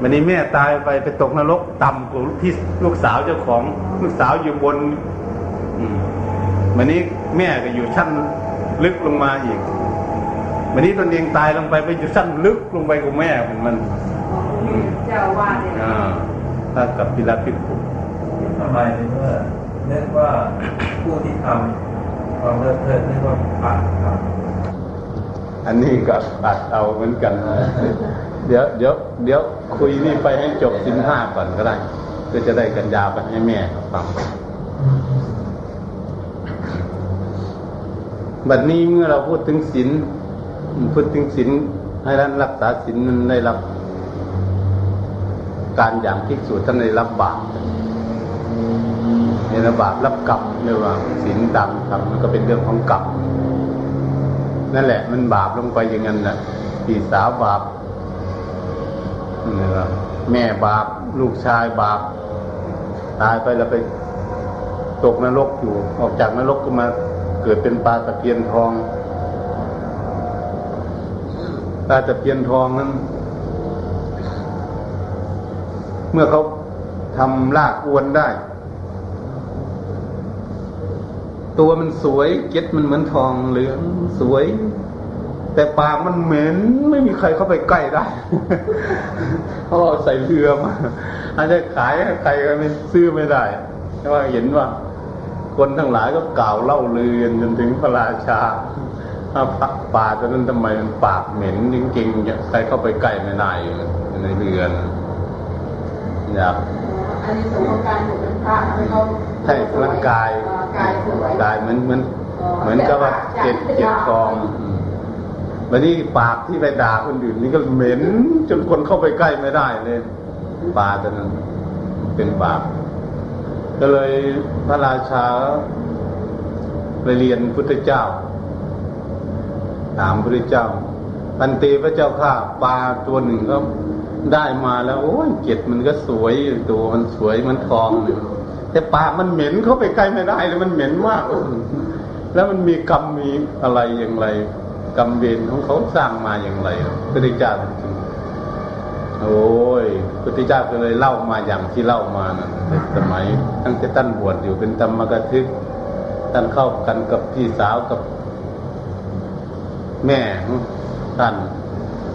วันนี้แม่ตายไปไปตกนรกต่ำกว่าพี่ลูกสาวเจ้าของ ลูกสาวอยู่บน อืม วันนี้แม่ก็อยู่ชั้นลึกลงมาอีกวันนี้ตนเองตายลงไปไปอยู่ชั้นลึกลงไปกับแม่มันมันเจ้าอาว่าสเนี่ยอ่าถ้ากับพิรัตพิกุทำไมในเมื่อนึกว่าผู้ที่ทำความเลิศเลิศนึกว่าพระทำอันนี้ก็ตัดเอาเหมือนกัน เดี๋ยวเดี๋ยวเดี๋ยวคุยนี่ไปให้จบสินห้าก่อนก็ได้เพื่อจะได้กันยาวไปให้แม่ฟัง บัดนี้เมื่อเราพูดถึงศีลพูดถึงศีลให้ท่านรักษาศีลนั้นได้รับ การอย่างภิกษุดท่านได้รับบาปในระบาปรับกรรมเรียกว่าศีลตามธรรมมันก็เป็นเรื่องของกรรมนั่นแหละ มันบาปลงไปอย่างนั้นแหละพี่สาวบาปนี่ว่าแม่บาป ลูกชายบาป ตายไปแล้วไปตกนรกอยู่ ออกจากนรกก็มา เกิดเป็นปลาตะเพียนทอง ปลาตะเพียนทองนั้น เมื่อเขาทำลากอวนได้ ตัวมันสวยเก็ดมันเหมือนทองเหลืองสวย แต่ปากมันเหม็นไม่มีใครเข้าไปใกล้ได้เพราะเอาใส่เรือมาอาจจะขายให้ใครก็ไม่ซื้อไม่ได้ แต่ว่าเห็นว่า คนทั้งหลายก็กล่าวเล่าลือกันจนถึงพระราชาว่าพระป่าตัวนั้นทำไมมันปากเหม็นจริงๆใครเข้าไปใกล้ไม่ได้อยู่ในเรือนอยากอันนี้สงของการอยู่เป็นพระทำให้เขาให้ร่างกายกายสวยกายเหมือนเหมือนอ๋อเหมือนกับว่าแต่เจ็บปากเจ็บทองอืมวันนี้ปากที่ไปด่าคนอื่นนี่ก็เหม็นจนคนเข้าไปใกล้ไม่ได้เลยปากตัวนั้นเป็นบาป ก็เลยพระราชาไปเรียนพุทธเจ้า ถามพระเจ้าปันเตพระเจ้าข้าปลาตัวหนึ่งก็ได้มาแล้ว โอ้ยเกล็ดมันก็สวยตัวมันสวยมันทองเลยแต่ปากมันเหม็นเข้าไปใกล้ไม่ได้เลยมันเหม็นมากแล้วมันมีกรรมมีอะไรอย่างไร กรรมเวรของเขาสร้างมาอย่างไรพระเจ้าจริง พระเจ้าก็เลยเล่ามาอย่างที่เล่ามานะในสมัยตั้งแต่ท่านบวชอยู่เป็นธรรมกทึกท่านเข้ากันกับพี่สาวกับ แม่ท่าน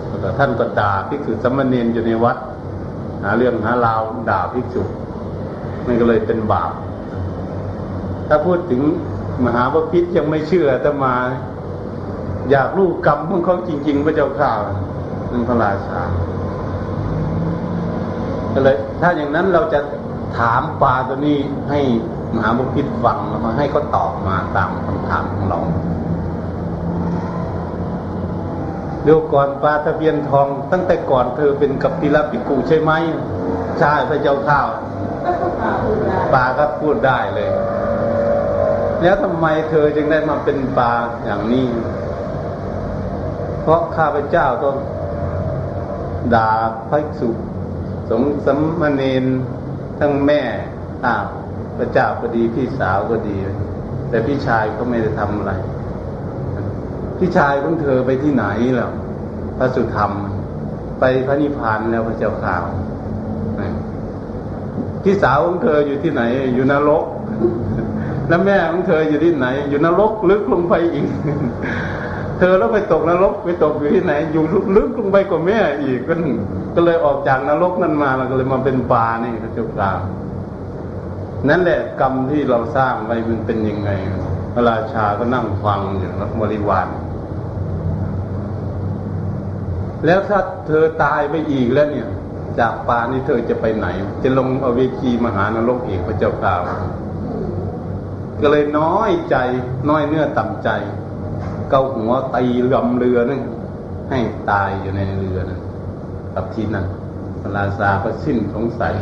แล้วก็ท่านก็ด่าภิกษุสมเณรอยู่ในวัด หาเรื่องหาราวด่าภิกษุมันก็เลยเป็นบาป ถ้าพูดถึงมหาปพิธยังไม่เชื่ออาตมา อยากรู้กรรมของเขาจริงๆพระเจ้าข่าวนั่นพระราชา ก็เลยถ้าอย่างนั้นเราจะถามปลาตัวนี้ให้มหาปพิธฟังแล้วมาให้เขาตอบมาตามคำถามของเราเดี๋ยวก่อนปลาตะเพียนทอง ตั้งแต่ก่อนเธอเป็นกัปปิลปิกุใช่ไหมใช่พระเจ้าข้าวปลาก็พูดได้เลย แล้วทำไมเธอจึงได้มาเป็นปลาอย่างนี้ เพราะข้าพเจ้าต้องด่าพระสุ สงฆ์สมณเณรทั้งแม่อ้าวพระเจ้าก็ดีพี่สาวก็ดี แต่พี่ชายก็ไม่ได้ทำอะไร พี่ชายของเธอไปที่ไหนแล้วพระสุธรรม ไปพระนิพพานแล้วพระเจ้าข่าวพี่สาวของเธออยู่ที่ไหน อยู่นรก แล้วแม่ของเธออยู่ที่ไหน อยู่นรกลึกลงไปอีก เธอแล้วไปตกนรกไปตกอยู่ที่ไหน อยู่ลึกลงไปกว่าแม่อีกก็ก็เลยออกจากนรกนั้นมาแล้วก็เลยมาเป็นปลานี่พระเจ้าข่าวนั่นแหละกรรมที่เราสร้างไว้มันเป็นยังไงพระราชาก็นั่งฟังอยู่นะบริวารแล้วถ้าเธอตายไปอีกแล้วเนี่ย จากปานี่เธอจะไปไหน จะลงอเวจีมหานรกอีกพระเจ้าข่าวก็เลยน้อยใจน้อยเนื้อต่ำใจ เกาหัวตีลำเรือนั่นให้ตายอยู่ในเรือนั้นกับที่นั่นพระราชาก็สิ้นสงสัย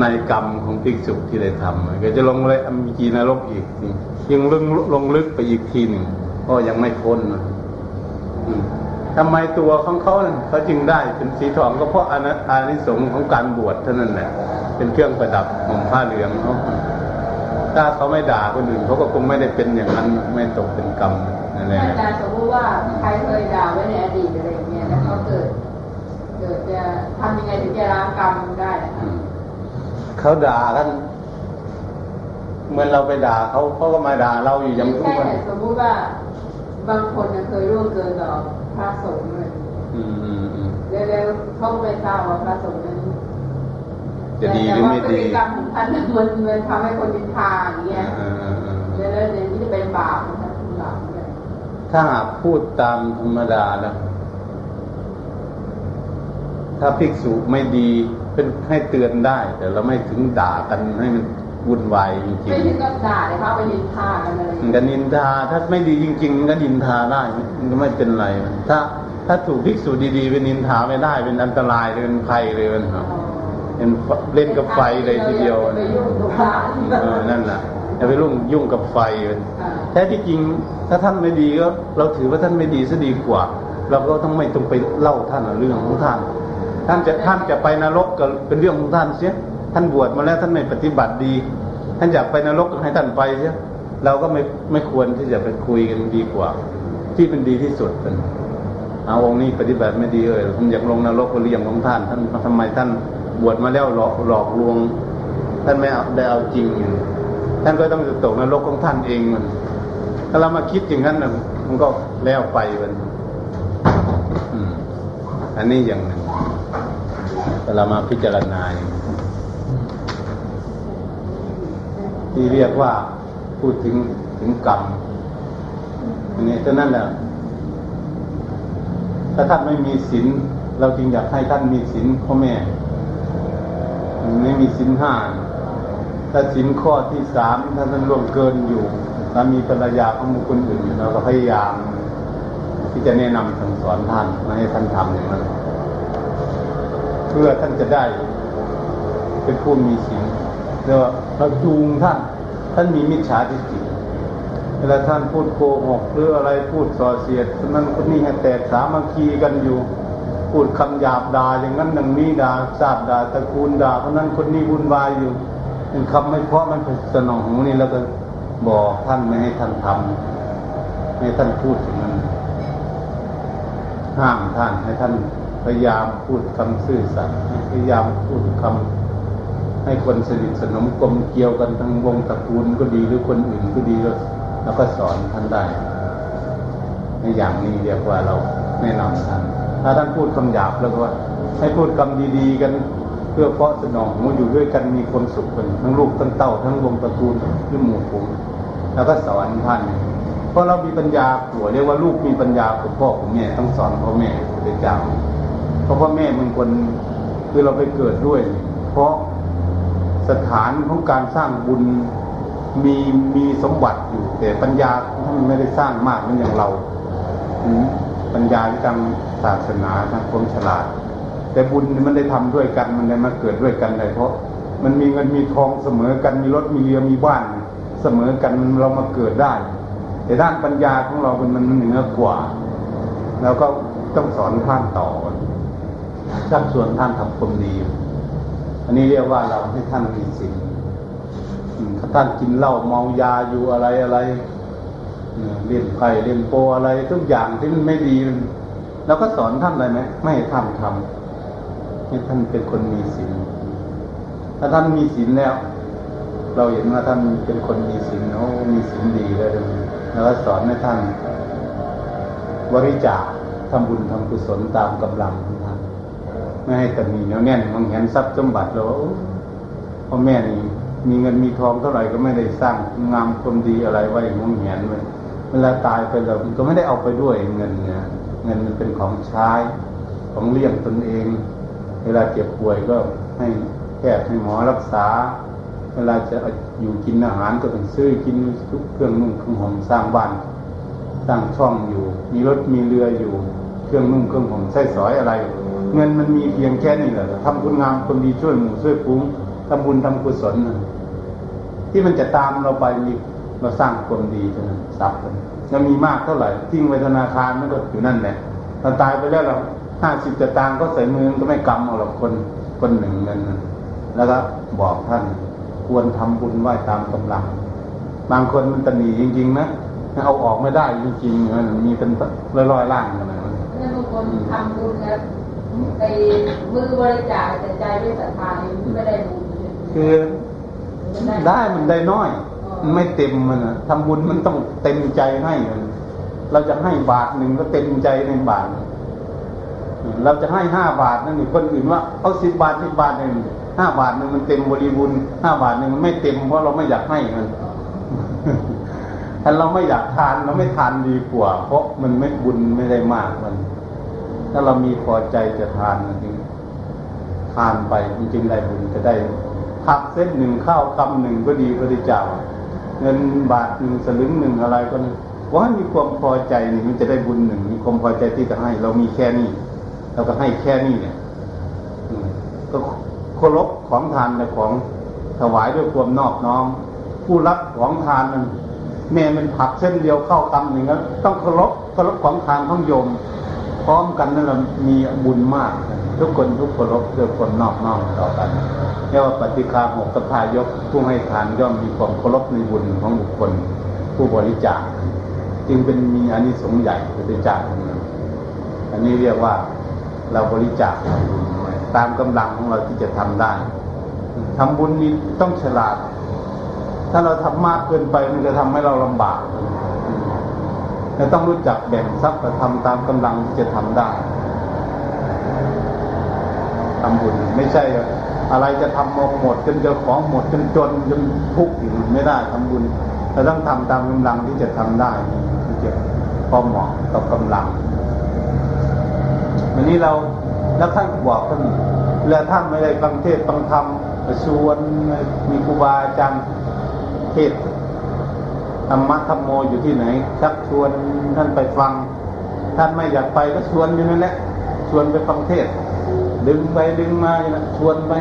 ในกรรมของภิกษุที่ได้ทำก็จะลงเลยอเวจีนรกอีกทียังลึกลงลึกไปอีกทีหนึ่งก็ยังไม่พ้นนะอืมทำไมตัวของเขาเนี่ยเขาจึงได้เป็นสีทองก็เพราะอานิอานิสงส์ของการบวชเท่านั้นแหละเป็นเครื่องประดับของผ้าเหลืองเขาถ้าเขาไม่ด่าคนอื่นเขาก็คงไม่ได้เป็นอย่างนั้นไม่ตกเป็นกรรมนั่นแหละ อาจารย์สมมติว่าใครเคยด่าไว้ในอดีตอะไรอย่างเงี้ยแล้วเขาเกิด เกิดจะทำยังไงถึงจะล้างกรรมได้อะคะเขาด่ากันเหมือนเราไปด่าเขาเขาก็มาด่าเราอยู่อย่างทุกใช่วันแต่สมมุติว่า บางคนน่ะเคยร่วงเกินต่อพระสงฆ์เลยอืมอืมอืมแล้วๆเขาก็ไม่ทราบว่าพระสงฆ์นั้นจะดีหรือไม่แต่ว่าพฤดีติกรรมของท่านน่ะมันมันทำให้คนดินทาอย่างเงี้ยเออเออเออแล้วแล้วอย่างนี้จะเป็นบาปนะคะเป็นบาปเนี่ย ถ้าหากพูดตามธรรมดาแล้วถ้าภิกษุไม่ดีเป็นให้เตือนได้ แต่เราไม่ถึงด่ากันให้มันวุ่นวายจริงไม่ถึงกับด่าเลยเขาไปดินทากันเลยๆมันก็นินทาถ้าไม่ดีจริง ๆ มันก็นินทาได้มันก็ไม่เป็นไรถ้า ถ้าถูกภิกษุดีๆเป็นนินทาไม่ได้เป็นอันตรายเลยเป็นภัยเลยมันครับเป็นเล่นกับไฟเลยทีเดียวไปยุ่งกับพระเออนั่นแหละ อย่าไปรุ่งยุ่งกับไฟมันอ่าแท้ที่จริงถ้าท่านไม่ดีก็เราถือว่าท่านไม่ดีซะดีกว่า เราก็ต้องไม่ต้องไปเล่าท่านเรื่องของท่าน ท่านจะท่านจะไปนรกก็เป็นเรื่องของท่านเสียท่านบวชมาแล้วท่านไม่ปฏิบัติดี ท่านอยากไปนรกก็ให้ท่านไปเสียเราก็ไม่ไม่ควรที่จะไปคุยกันดีกว่า ที่เป็นดีที่สุดเป็นเอาองค์นี้ปฏิบัติไม่ดีเออท่านอยากลงนรกก็เรื่องของท่าน ท่านทำไมท่านบวชมาแล้วหลอกหลอกลวง ท่านไม่เอาได้เอาจริงอยู่ ท่านก็ต้องตกนรกของท่านเองมันถ้าเรามาคิดอย่างนั้นมันก็แล้วไปมันอันนี้อย่างหนึ่งเวลามาพิจารณาอย่างที่เรียกว่าพูดถึงถึงกรรมอันนี้ฉะนั้นแหละถ้าท่านไม่มีศีลเราจึงอยากให้ท่านมีศีลพ่อแม่ ไม่มีศีลห้า ถ้าศีลข้อที่สามถ้าท่านล่วงเกินอยู่ถ้ามีภรรยาของบุคคลอื่นเราก็พยายาม ที่จะแนะนำสั่งสอนท่านม่ให้ท่านทำอย่างนั้นเพื่อท่านจะได้ เป็นผู้มีศีลเรียกว่าเราจูงท่าน ท่านมีมิจฉาทิฏฐิเวลาท่านพูดโกหกหรืออะไรพูดส่อเสียดนนั้นคนนี้ให้แตกสามัคคีกันอยู่พูดคำหยาบด่าอย่างนั้นอย่างนี้ด่าชาติด่าตระกูลด่าคนนั้นคนนี้วุ่นวายอยู่ เป็นคำไม่เพราะมันเป็นสนองหูนี่แล้วก็บอกท่านไม่ให้ท่านทำไม่ให้ท่านพูดอย่างนั้นห้ามท่านให้ท่านพยายามพูดคำซื่อสัตย์พยายามพูดคำให้คนสนิทสนมกลมเกลียวกันทั้งวงตระกูลก็ดีหรือคนอื่นก็ดีแล้วก็สอนท่านได้ในอย่างนี้เรียกว่าเราแนะนำท่านถ้าท่านพูดคำหยาบแล้วก็ว่าให้พูดคำดี ๆ กัน พื่อเพาะสนองหูอยู่ด้วยกันมีความสุขกันทั้งลูกทั้งเต้าทั้งวงตระกูลหรือหมู่ฝูงแล้วก็สอนท่านเพราะเรามีปัญญาผัวเรียกว่าลูกมีปัญญาของพ่อของแม่ต้องสอนพ่อแม่เป็นเจ้าเพราะพ่อแม่มันคนคือเราไปเกิดด้วย เพราะสถานของการสร้างบุญมีมีสมบัติอยู่ แต่ปัญญาท่านไม่ได้สร้างมากเหมือนอย่างเราปัญญาที่ทางศาสนาทางความฉลาด แต่บุญมันได้ทำด้วยกันมันได้มาเกิดด้วยกันเลยเพราะ มันมีเงินมีทองเสมอกันมีรถมีเรือมีบ้าน เสมอกันเรามาเกิดได้ แต่ด้านปัญญาของเรามันมันเหนือกว่า แล้วก็ต้องสอนท่านต่อชักชวนท่านทำความดี อันนี้เรียกว่าเราให้ท่านมีสิ่งท่านกินเหล้าเมายาอยู่อะไรอะไรเล่นไพ่เล่นโปอะไรทุกอย่างที่มันไม่ดีเราก็สอนท่านเลยไหมไม่ให้ท่านทำ ให้ท่านเป็นคนมีศีลถ้าท่านมีศีลแล้ว เราเห็นว่าท่านเป็นคนมีศีลเขามีศีลดีแล้วแล้วสอนให้ท่านบริจาคทำบุญทำกุศลตามกำลังของท่านไม่ให้แต่มีเนียวแน่นมองเห็นทรัพย์สมบัติแล้วโอ้พ่อแม่นี่มีเงินมีทองเท่าไหร่ก็ไม่ได้สร้างงามความดีอะไรไว้มองเห็นไว้เวลาตายไปแล้วก็ไม่ได้เอาไปด้วยเงินเนี่ยเงินมันเป็นของใช้ของเลี้ยงตนเอง เวลาเจ็บป่วยก็ให้แพทย์ให้หมอรักษา เวลาจะอยู่กินอาหารก็ต้องซื้อกินทุกเครื่องนุ่งเครื่องห่มสร้างบ้านสร้างช่องอยู่ มีรถมีเรืออยู่ เครื่องนุ่งเครื่องห่มใช้สอยอะไร เงินมันมีเพียงแค่นี้แหละทำคุณงามคนดีช่วยหมู่ช่วยฟุ้งทำบุญทำกุศลที่มันจะตามเราไปมีเราสร้างความดีเท่านั้นทรัพย์จะมีมากเท่าไหร่ทิ้งไว้ธนาคารมันก็อยู่นั่นแหละเราตายไปแล้วเรา ห้าสิบจะตางค์ก็ใส่มือก็ไม่กำเอาหรอกคนคนหนึ่งเงินนั้นแล้วก็บอกท่านควรทำบุญไหว้ตามกำลัง บางคนมันตนีจริง ๆ นะเอาออกไม่ได้จริงๆมันมีเป็นร้อยๆล่างกันนะเนี่ยบางคนทำบุญแล้วไปมือบริจาคแต่ใจไม่ศรัทธานี่ไม่ได้บุญคือได้มันได้น้อยอมันไม่เต็มมันนะทำบุญมันต้องเต็มใจให้มันเราจะให้บาทหนึ่งก็เต็มใจในบาท เราจะให้ห้าบาทนั่นนี่คนอื่นว่าเอาสิบบาทสิบบาทหนึ่งห้าบาทหนึ่งมันเต็มบริบูรณ์ห้าบาทหนึ่งมันไม่เต็มเพราะเราไม่อยากให้มันถ้าเราไม่อยากทานเราไม่ทานดีกว่า เพราะมันไม่บุญไม่ได้มากมัน ถ้าเรามีพอใจจะทานจริงทานไปจริงได้บุญจะได้ผักเส้นหนึ่งข้าวคำหนึ่งก็ดีบริจาเงินบาทหนึ่งสลึงหนึ่งอะไรก็นี่ว่ามีความพอใจนี่มันจะได้บุญหนึ่งมีความพอใจที่จะให้ เรามีแค่นี้ เราก็ให้แค่นี้เนี่ยก็เคารพของทานและของถวายด้วยความนอบน้อม ผู้รับของทานนั้นแม่มันผักเส้นเดียวเข้าคำหนึ่งแล้วต้องเคารพเคารพของทานของโยม พร้อมกันนั่นแหละมีบุญมาก ทุกคนทุกเคารพด้วยคนนอบน้อมต่อกันเรียกว่าปฏิคาหกกทายกผู้ให้ทานย่อมมีความเคารพในบุญของบุคคล ผู้บริจาคจึงเป็นมีอานิสงส์ใหญ่บริจาคอันนี้เรียกว่า เราบริจาคทำบุญตามกำลังของเราที่จะทำได้ทำบุญนี้ต้องฉลาด ถ้าเราทำมากเกินไปมันจะทำให้เราลำบากเราต้องรู้จักแบ่งทรัพย์และทำตามกำลังที่จะทำได้ทำบุญไม่ใช่อะไรจะทำหมดหมดจนเจ้าของหมดจนจนจนทุกข์อยู่ไม่ได้ทำบุญเราต้องทำตามกำลังที่จะทำได้ที่จะพอเหมาะกับกำลัง วันนี้เราแล้วท่านบอกท่านแล้วท่านไม่ได้ฟังเทศฟังธรรมชวนมีครูบาอาจารย์เทศธรรมะธรรมโมอยู่ที่ไหนชักชวนท่านไปฟัง ท่านไม่อยากไปก็ชวนอยู่นั่นแหละชวนไปฟังเทศ ดึงไปดึงมาอย่างนั้นชวนไป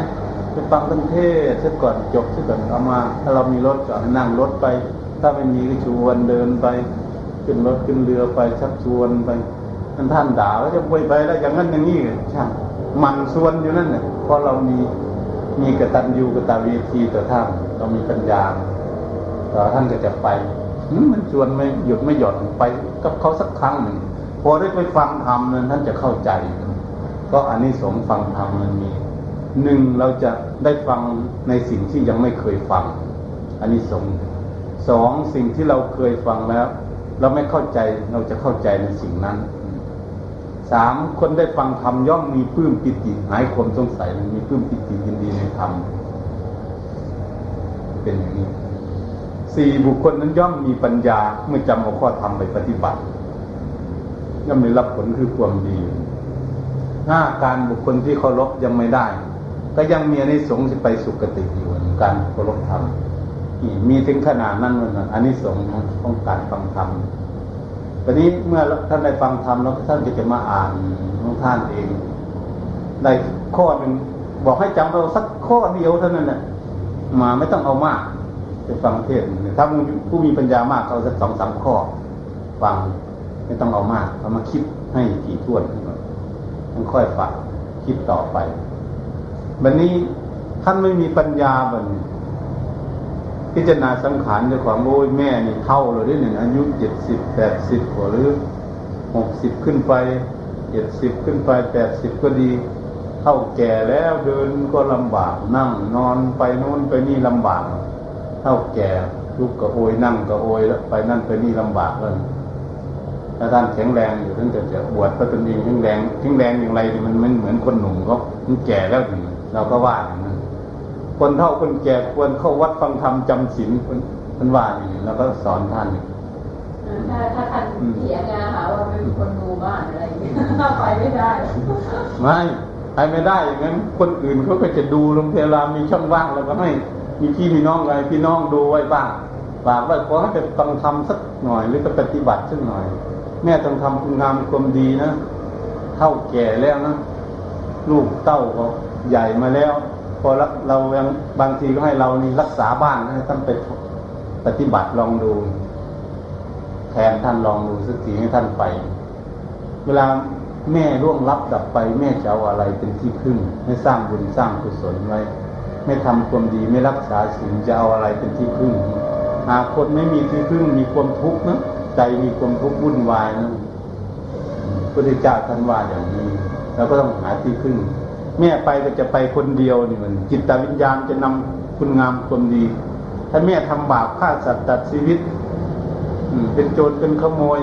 ไปฟังท่านเทศซะก่อนจบซะก่อนเอามา ถ้าเรามีรถก็นั่งรถไป ถ้าไม่มีก็ชวนเดินไป ขึ้นรถขึ้นเรือไปชักชวนไป ท่านท่านด่าแล้วจะไปไปแล้วอย่างนั้นอย่างนี้ช่างมันชวนอยู่นั่นเนี่ยเพราะเรามีมีกตัญญูกตเวทีต่อท่านเรามีปัญญาต่อท่านก็จะไปมันชวนไม่หยุดไม่หย่อนไปกับเขาสักครั้งหนึ่งพอได้ไปฟังธรรมนั้นท่านจะเข้าใจ ก็อันนี้สงฟังธรรมมันมีหนึ่งเราจะได้ฟังในสิ่งที่ยังไม่เคยฟัง อันนี้สงสองสิ่งที่เราเคยฟังแล้ว เราไม่เข้าใจเราจะเข้าใจในสิ่งนั้น สามคนได้ฟังธรรมย่อมมีปลื้มปิติหายความสงสัยมีปลื้มปิติยินดีในธรรมเป็นอย่างนี้สี่บุคคลนั้นย่อมมีปัญญาเมื่อจำเอาข้อธรรมไปปฏิบัติ ย่อมได้รับผลคือความดีห้าการบุคคลที่เคารพยังไม่ได้ ก็ยังมีในสงส์ที่ไปสุคติอยู่การเคารพธรรมมีถึงขนาดนั้นมันอันนี้สงส์ของการฟังธรรม ตอนนี้เมื่อท่านได้ฟังธรรมแล้วท่านก็จะมาอ่านของท่านเองได้ข้อหนึ่งบอกให้จำเราสักข้อเดียวเท่านั้นแหละมาไม่ต้องเอามากไปฟังเทศถ้าผู้มีปัญญามากเขาสักสองสามข้อ ฟังไม่ต้องเอามากเอามาคิดให้กี่ท่วนขึ้นมาต้องค่อยฟังคิดต่อไป วันนี้ท่านไม่มีปัญญาบัน พิจารณาสังขารเจ้าของโอ้ยแม่นี่เท่าเลยได้หนึ่งอายุเจ็ดสิบแปดสิบหรือหกสิบขึ้นไปเจ็ดสิบขึ้นไปแปดสิบก็ดีเท่าแก่แล้วเดินก็ลำบากนั่งนอนไปโน้นไปนี่ลำบากเท่าแก่ลุกก็โอยนั่งก็โอยแล้วไปนั่นไปนี่ลำบากเลยถ้าท่านแข็งแรงอยู่ท่านจะจะบวชพระตนเองแข็งแรงแข็งแรงอย่างไรมันมันเหมือนคนหนุ่มเขามันแก่แล้วเราก็ว่าอย่าง คนเท่าคนแก่ควรเข้าวัดฟังธรรมจำศีลคนคนว่าอย่างนี้แล้วก็สอนท่านถ้าถ้าท่านเถียงนะหาว่าเป็นคนดูบ้านอะไรอย่างเงี้ยไปไม่ได้ ไม่ไปไม่ได้อย่างนั้นคนอื่นเขาก็จะดูโรงพยาบาลมีช่องว่างแล้วก็ให้มีพี่มีน้องอะไรพี่น้องดูไว้บ้างฝากไว้ขอให้ไปฟังธรรมสักหน่อยหรือไปปฏิบัติสักหน่อย แม่ต้องทำคุณงามความดีนะเท่าแก่แล้วนะลูกเต้าเขาใหญ่มาแล้วพ อเรายังบางทีก็ให้เรานี่รักษาบ้านนะท่านไปปฏิบัติลองดู แทนท่านลองดูสักทีให้ท่านไป เวลาแม่ร่วงรับดับไป แม่จะเอาอะไรเป็นที่พึ่ง ไม่สร้างบุญสร้างกุศลไว้ไม่ทำความดีไม่รักษาศีลจะเอาอะไรเป็นที่พึ่งหากคนไม่มีที่พึ่งมีความทุกข์นะใจมีความทุกข์วุ่นวายนะพระเจ้าท่านว่าอย่างนี้เราก็ต้องหาที่พึ่ง แม่ไปก็จะไปคนเดียวนี่มันจิตวิญญาณจะนำคุณงามความดี ถ้าแม่ทำบาปฆ่าสัตว์ตัดชีวิตเป็นโจรเป็นขโมย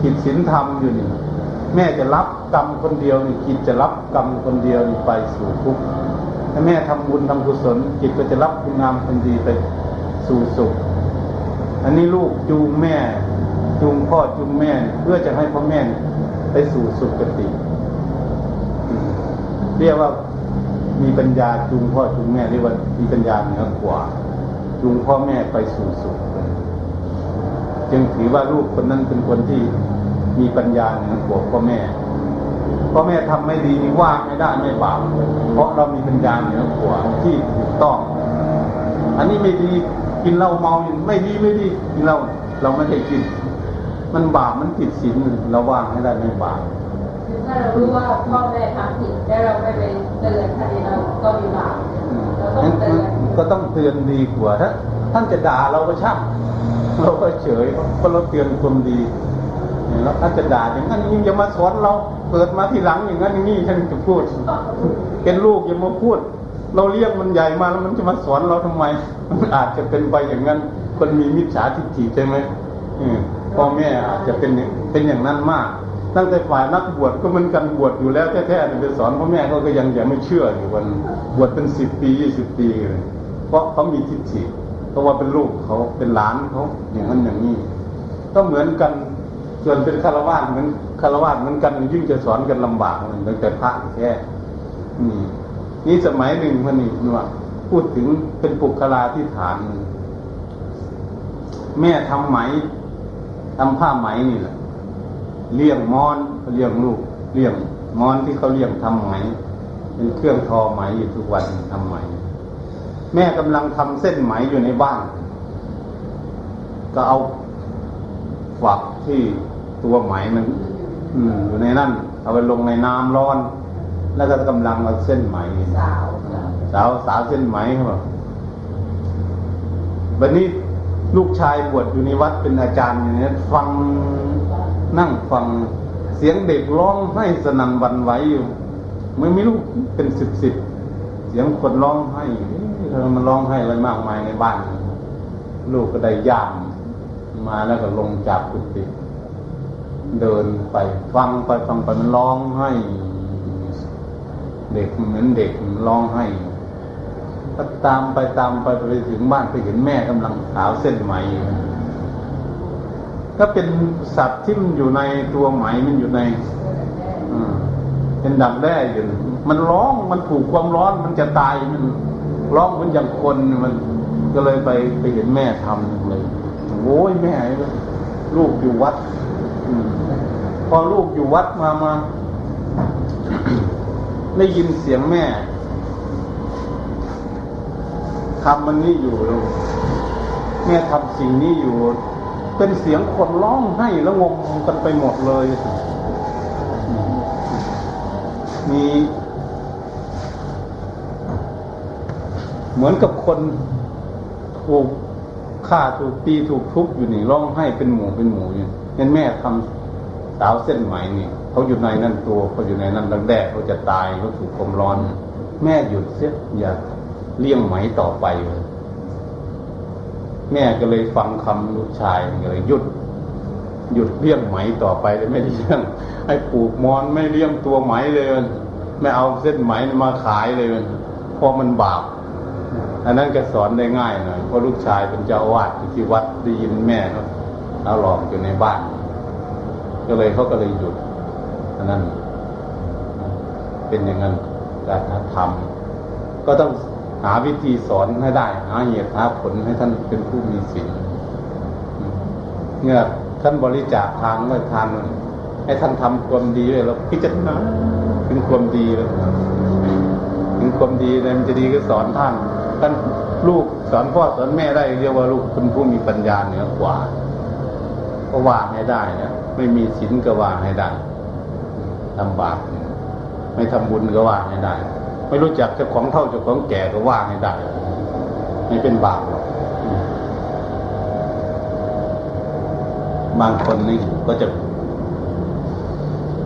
ผิดศีลธรรมอยู่นี่แม่จะรับกรรมคนเดียวนี่จิตจะรับกรรมคนเดียวนี่ไปสู่ทุกข์ถ้าแม่ทำบุญทำกุศลจิตก็จะรับคุณงามคนดีไปสู่สุข อันนี้ลูกจูงแม่จูงพ่อจูงแม่เพื่อจะให้พ่อแม่ไปสู่สุคติ เรียกว่ามีปัญญาจูงพ่อจูงแม่เรียกว่ามีปัญญาเหนือกว่า จูงพ่อแม่ไปสู่สุขจึงถือว่าลูกคนนั้นเป็นคนที่มีปัญญาเหนือกว่าพ่อแม่พ่อแม่ทำไม่ดีว่าไม่ได้ไม่บาปเพราะเรามีปัญญาเหนือกว่าที่ถูกต้อง อันนี้ไม่ดีกินเหล้าเมาไม่ดีไม่ดีกินเหล้าเราไม่ได้กิน มันบาปมันผิดศีลเราว่างให้ได้ไม่บาป ถ้าเรารู้ว่าพ่อแม่ทำผิดแล้วเราไม่ไปเตือนคดีเราก็มีบาปอืมเราต้องเตือนก็ต้องเตือนดีกว่าถ้าท่านจะด่าเราก็ช่างเราก็เฉยเพราะเราเตือนความดีแล้วท่านจะด่าอย่างนั้นอย่ามาสอนเราเปิดมาทีหลังอย่างนั้นนี้ท่านจะพูด เป็นลูกย่ามาพูด เราเลี้ยงมันใหญ่มาแล้วมันจะมาสอนเราทำไม มันอาจจะเป็นไปอย่างนั้น คนมีมิจฉาทิฏฐิใช่ไหมพ่อแม่อาจจะเป็นเป็นอย่างนั้นมาก ตั้งแต่ฝ่ายนักบวชก็เหมันกันบวชอยู่แล้วแท้ๆไปสอนพ่อแม่เขาก็ยังยังไม่เชื่ออยู่วันบวชเป็นสิบปียี่สิบปีเลยเพราะเขามีทิฏฐิเพราะว่าเป็นลูกเขาเป็นหลานเขาอย่างนั้นอย่างนี้ ก็เหมือนกันส่วนเป็นคารวะเหมือนคารวะเหมือนกันยิ่งจะสอนกันลำบากเหมือนแต่พระแค่นี่นี่สมัยหนึ่งมันนี่หนวกพูดถึงเป็นปุคลาที่ฐาน แม่ทำไหมทำผ้าไหมนี่แหละ เลี้ยงมอนเขาเลี้ยงลูกเลี้ยงมอนที่เขาเลี้ยงทำไหม เป็นเครื่องทอไหมอยู่ทุกวันทำไหม แม่กำลังทำเส้นไหมอยู่ในบ้าน ก็เอาฝักที่ตัวไหมมัน อืมอยู่ในนั่น เอาไปลงในน้ำร้อน แล้วก็กำลังเอาเส้นไหมสาวสาวสาวเส้นไหมเขาบอกวันนี้ลูกชายบวชอยู่ในวัดเป็นอาจารย์อย่างนี้ฟัง นั่งฟังเสียงเด็กร้องให้สนั่นวันไหวอยู่ไม่มีลูกเป็นสิบสิบเสียงคนร้องให้เออมันร้องให้อะไรมากมายในบ้าน ลูกก็ได้ย่ามมาแล้วก็ลงจากกุฏิเดินไปฟังไปฟังไปมันร้องให้ เด็กเหมือนเด็กมันร้องให้ก็ตามไปตามไปไปถึงบ้านไปเห็นแม่กำลังหาวเส้นไหม อยู่ก็เป็นสัตว์ที่มันอยู่ในตัวไหมมันอยู่ในเป็นดักแด้อยู่มันร้องมันถูกความร้อนมันจะตายมันร้องเหมือนอย่างคนมันก็เลยไปไปเห็นแม่ทำเลยโอ้ยแม่ลูกอยู่วัดอพอลูกอยู่วัดมามา ได้ยินเสียงแม่ทำมันนี้อยู่ลูกแม่ทำสิ่งนี้อยู่ เป็นเสียงคนร้องให้แล้วงงกันไปหมดเลย มีเหมือนกับคนถูกฆ่าถูกตีถูกทุบอยู่นี่ร้องให้เป็นหมูเป็นหมูอยู่เห็นแม่ทำสาวเส้นไหมนี่เขาอยู่ในนั่นตัวเขาอยู่ในนั้นดังแดดเขาจะตายเขาถูกความร้อน แม่หยุดเสียอย่าเลี้ยงไหมต่อไปเลย แม่ก็เลยฟังคำลูกชายก็เลยหยุด หยุดเลี้ยงไหมต่อไปเลยไม่ได้เลี้ยงให้ปลูกมอนไม่เลี้ยงตัวไหมเลยไม่เอาเส้นไหมมาขายเลยเพราะมันบาปอันนั้นก็สอนได้ง่ายหน่อยเพราะลูกชายเป็นเจ้าอาวาสที่วัดได้ยินแม่เขาเอาหลอกอยู่ในบ้าน ก็เลยเขาก็เลยหยุดอันนั้น เป็นอย่างนั้นการทำก็ต้อง หาวิธีสอนให้ได้ หาเหตุหาผลให้ท่านเป็นผู้มีศีลเมื่อท่านบริจาคทางเมื่อทานให้ท่านทำความดีเลยเราพิจารณาเป็นความดีเลยถึงความดีเนี่ยมันจะดีก็สอนท่าน ท่านลูกสอนพ่อสอนแม่ได้เรียกว่าลูกเป็นผู้มีปัญญาเหนือกว่าก็ว่าให้ได้เนะไม่มีศีลก็ว่าให้ได้ทำบาปไม่ทำบุญก็ว่าให้ได้ ไม่รู้จักเจ้าของเท่าเจ้าของแก่ก็ว่าให้ได้ไม่เป็นบาปหรอกบางคนนี่ก็จะ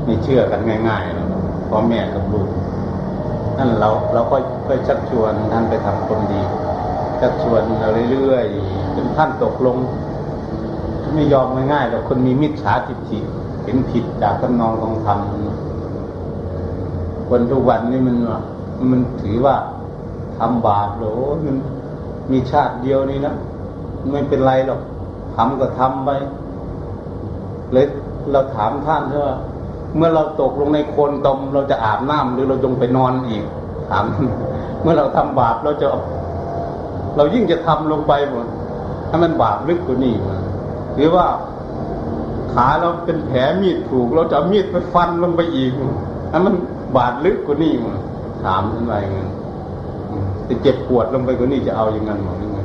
ไม่เชื่อกันง่ายๆนะพ่อแม่กับลูกนั่นเราเราก็ค่อยชักชวนท่านไปทำคนดีชักชวนเราเรื่อยๆจนท่านตกลง ไม่ยอมง่ายๆหรอกคนมีมิจฉาทิฏฐิเห็นผิดจากทำนองของธรรมคนทุกวันนี้มัน มันถือว่าทำบาปหรอมันมีชาติเดียวนี้นะไม่เป็นไรหรอกทำก็ทำไปเลยเราถามท่านว่าเมื่อเราตกลงในโคนตมเราจะอาบน้ำหรือเราจงไปนอนอีกถามเมื่อเราทำบาปเราจะ เรายิ่งจะทำลงไปหมดให้มันบาปลึกกว่านี้มาหรือว่าขาเราเป็นแผลมีดถูก เราจะมีดไปฟันลงไปอีกให้มันบาดลึกกว่านี้มา ถามท่านว่าอย่างนั้นจะเจ็บปวดลงไปกว่านี้จะเอาอย่างนั้นหรือยังไง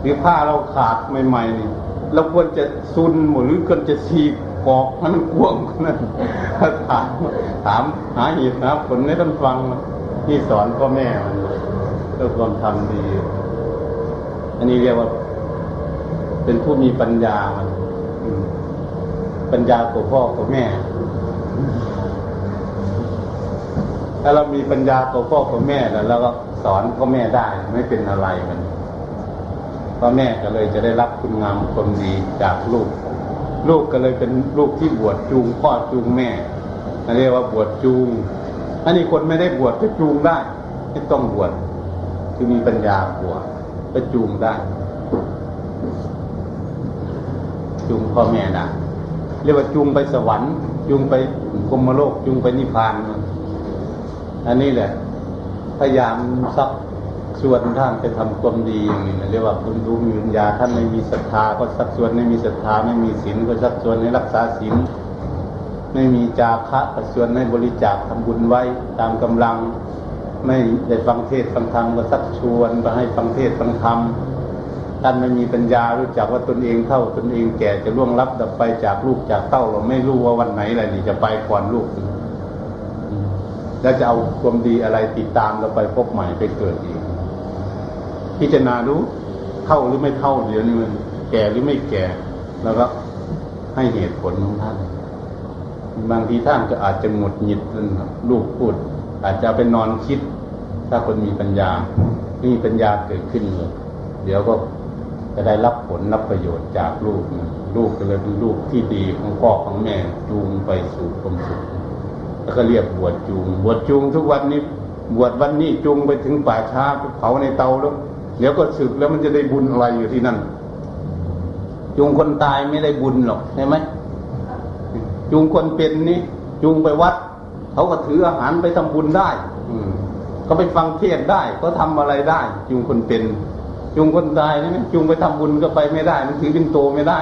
หรือผ้าเราขาดใหม่ๆนี่เราควรจะซุนหมดหรือควรจะฉีกอกให้มันกว้างกว่านั้นถามถามหาเหตุนะผลให้ท่านฟังที่สอนพ่อแม่มันเพื่อความทำดี อันนี้เรียกว่า เป็นผู้มีปัญญามันปัญญากว่าพ่อกว่าแม่ ถ้าเรามีปัญญากว่าพ่อกว่าแม่แล้วเราก็สอนพ่อแม่ได้ไม่เป็นอะไรมันพ่อแม่ก็เลยจะได้รับคุณงามความดีจากลูก ลูกก็เลยเป็นลูกที่บวชจูงพ่อจูงแม่เรียกว่าบวชจูง อันนี้คนไม่ได้บวชก็จูงได้ไม่ต้องบวชคือมีปัญญากว่าก็จูงได้ จูงพ่อแม่ได้เรียกว่าจูงไปสวรรค์ จูงไปกรมโลกจูงไปนิพพาน อันนี้แหละ พยายามซักชวนท่านไปทำความดีอย่างนี้เรียกว่าคุณรู้มีวิญญาท่านไม่มีศรัทธาก็สักชวนไม่มีศรัทธาไม่มีศีลก็สักชวนให้รักษาศีลไม่มีจาคะก็ชวนให้บริจาคทำบุญไว้ตามกำลัง ไม่ได้ฟังเทศฟังธรรมก็สักชวนไปให้ฟังเทศฟังธรรมท่านไม่มีปัญญารู้จักว่าตนเองเท่าตนเองแก่จะล่วงลับดับไปจากลูกจากเต้าเราไม่รู้ว่าวันไหนอะไรนี่จะไปก่อนลูก แล้วจะเอาความดีอะไรติดตามเราไปพบใหม่ไปเกิดอีก พิจารณาดูเท่าหรือไม่เท่าเดี๋ยวนี้มันแก่หรือไม่แก่ แล้วก็ให้เหตุผลของท่านบางทีท่านก็อาจจะหงุดหงิดลูกพูด อาจจะไปนอนคิด ถ้าคนมีปัญญาไม่มีปัญญาเกิดขึ้นเลยเดี๋ยวก็จะได้รับผลรับประโยชน์จากลูกนะลูกก็เลยเป็นลูกที่ดีของพ่อของแม่จูงไปสู่ความสุข แล้วก็เรียกบวชจูง บวชจูงทุกวันนี้ บวชวันนี้จูงไปถึงป่าช้าเผาในเตาแล้วเดี๋ยวก็สึกแล้วมันจะได้บุญอะไรอยู่ที่นั่นจูงคนตายไม่ได้บุญหรอกใช่ไหมจูงคนเป็นนี่จูงไปวัด เขาก็ถืออาหารไปทำบุญได้ อืมก็ไปฟังเทศได้ก็ทำอะไรได้ จูงคนเป็น จูงคนตายนี่จูงไปทำบุญก็ไปไม่ได้ มันถือเป็นโตไม่ได้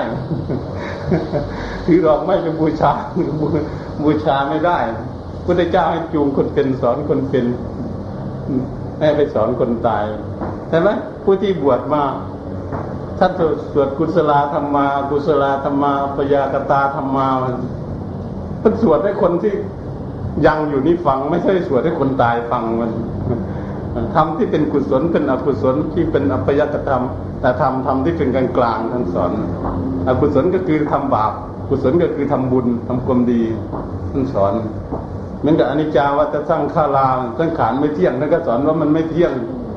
ถือดอกไม้ไปบูชาบูชาไม่ได้ พุทธเจ้าให้จูงคนเป็นสอนคนเป็นให้ไปสอนคนตายใช่ไหมผู้ที่บวชมาท่านสวดกุศลธรรมากุศลธรรมาปยากตาธรรมามันสวดให้คนที่ยังอยู่นี่ฟัง ไม่ใช่สวดให้คนตายฟังมันทำที่เป็นกุศลเป็นอกุศลที่เป็นอัปยกธรรม แต่ทำทำที่เป็นกลางกลางท่านสอน อกุศลก็คือทำบาปกุศลก็คือทำบุญทำความดีท่านสอน เหมือนกับอนิจจาวัตสร้างข้าราสังขารไม่เที่ยงท่านก็สอนว่ามันไม่เที่ยง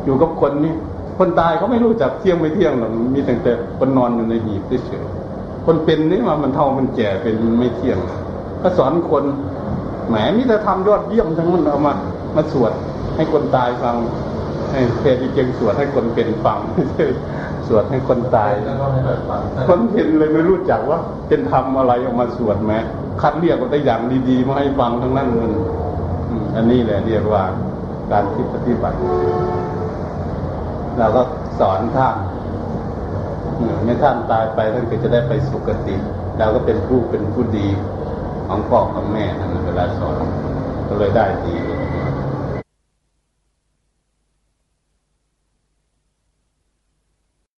อยู่กับคนนี่คนตายเขาไม่รู้จักเที่ยงไม่เที่ยงหรอกมีแต่แต่คนนอนอยู่ในหีบเฉยๆคนเป็นนี่มามันเท่ามันแก่เป็นไม่เที่ยง ก็สอนคนแหมมีแต่ทำยอดเยี่ยมทั้งนั้นเอามา มาสวดให้คนตายฟังให้เพจเก่งสวดให้คนเป็นฟังไม่ใช่สวดให้คนตายแล้วก็ไม่ได้ฟังคนเห็นเลยไม่รู้จักว่าเป็นทำอะไรออกมาสวดไหม คัดเรียกว่าแต่อย่างดีๆมาให้ฟังทั้งนั้นมันอืมอันนี้แหละเรียกว่าการที่ปฏิบัติเราก็สอนท่านอืมไม่ท่านตายไปท่านก็จะได้ไปสุคติเราก็เป็นผู้เป็นผู้ดีของพ่อของแม่นั่นเวลาสอนก็เลยได้ดี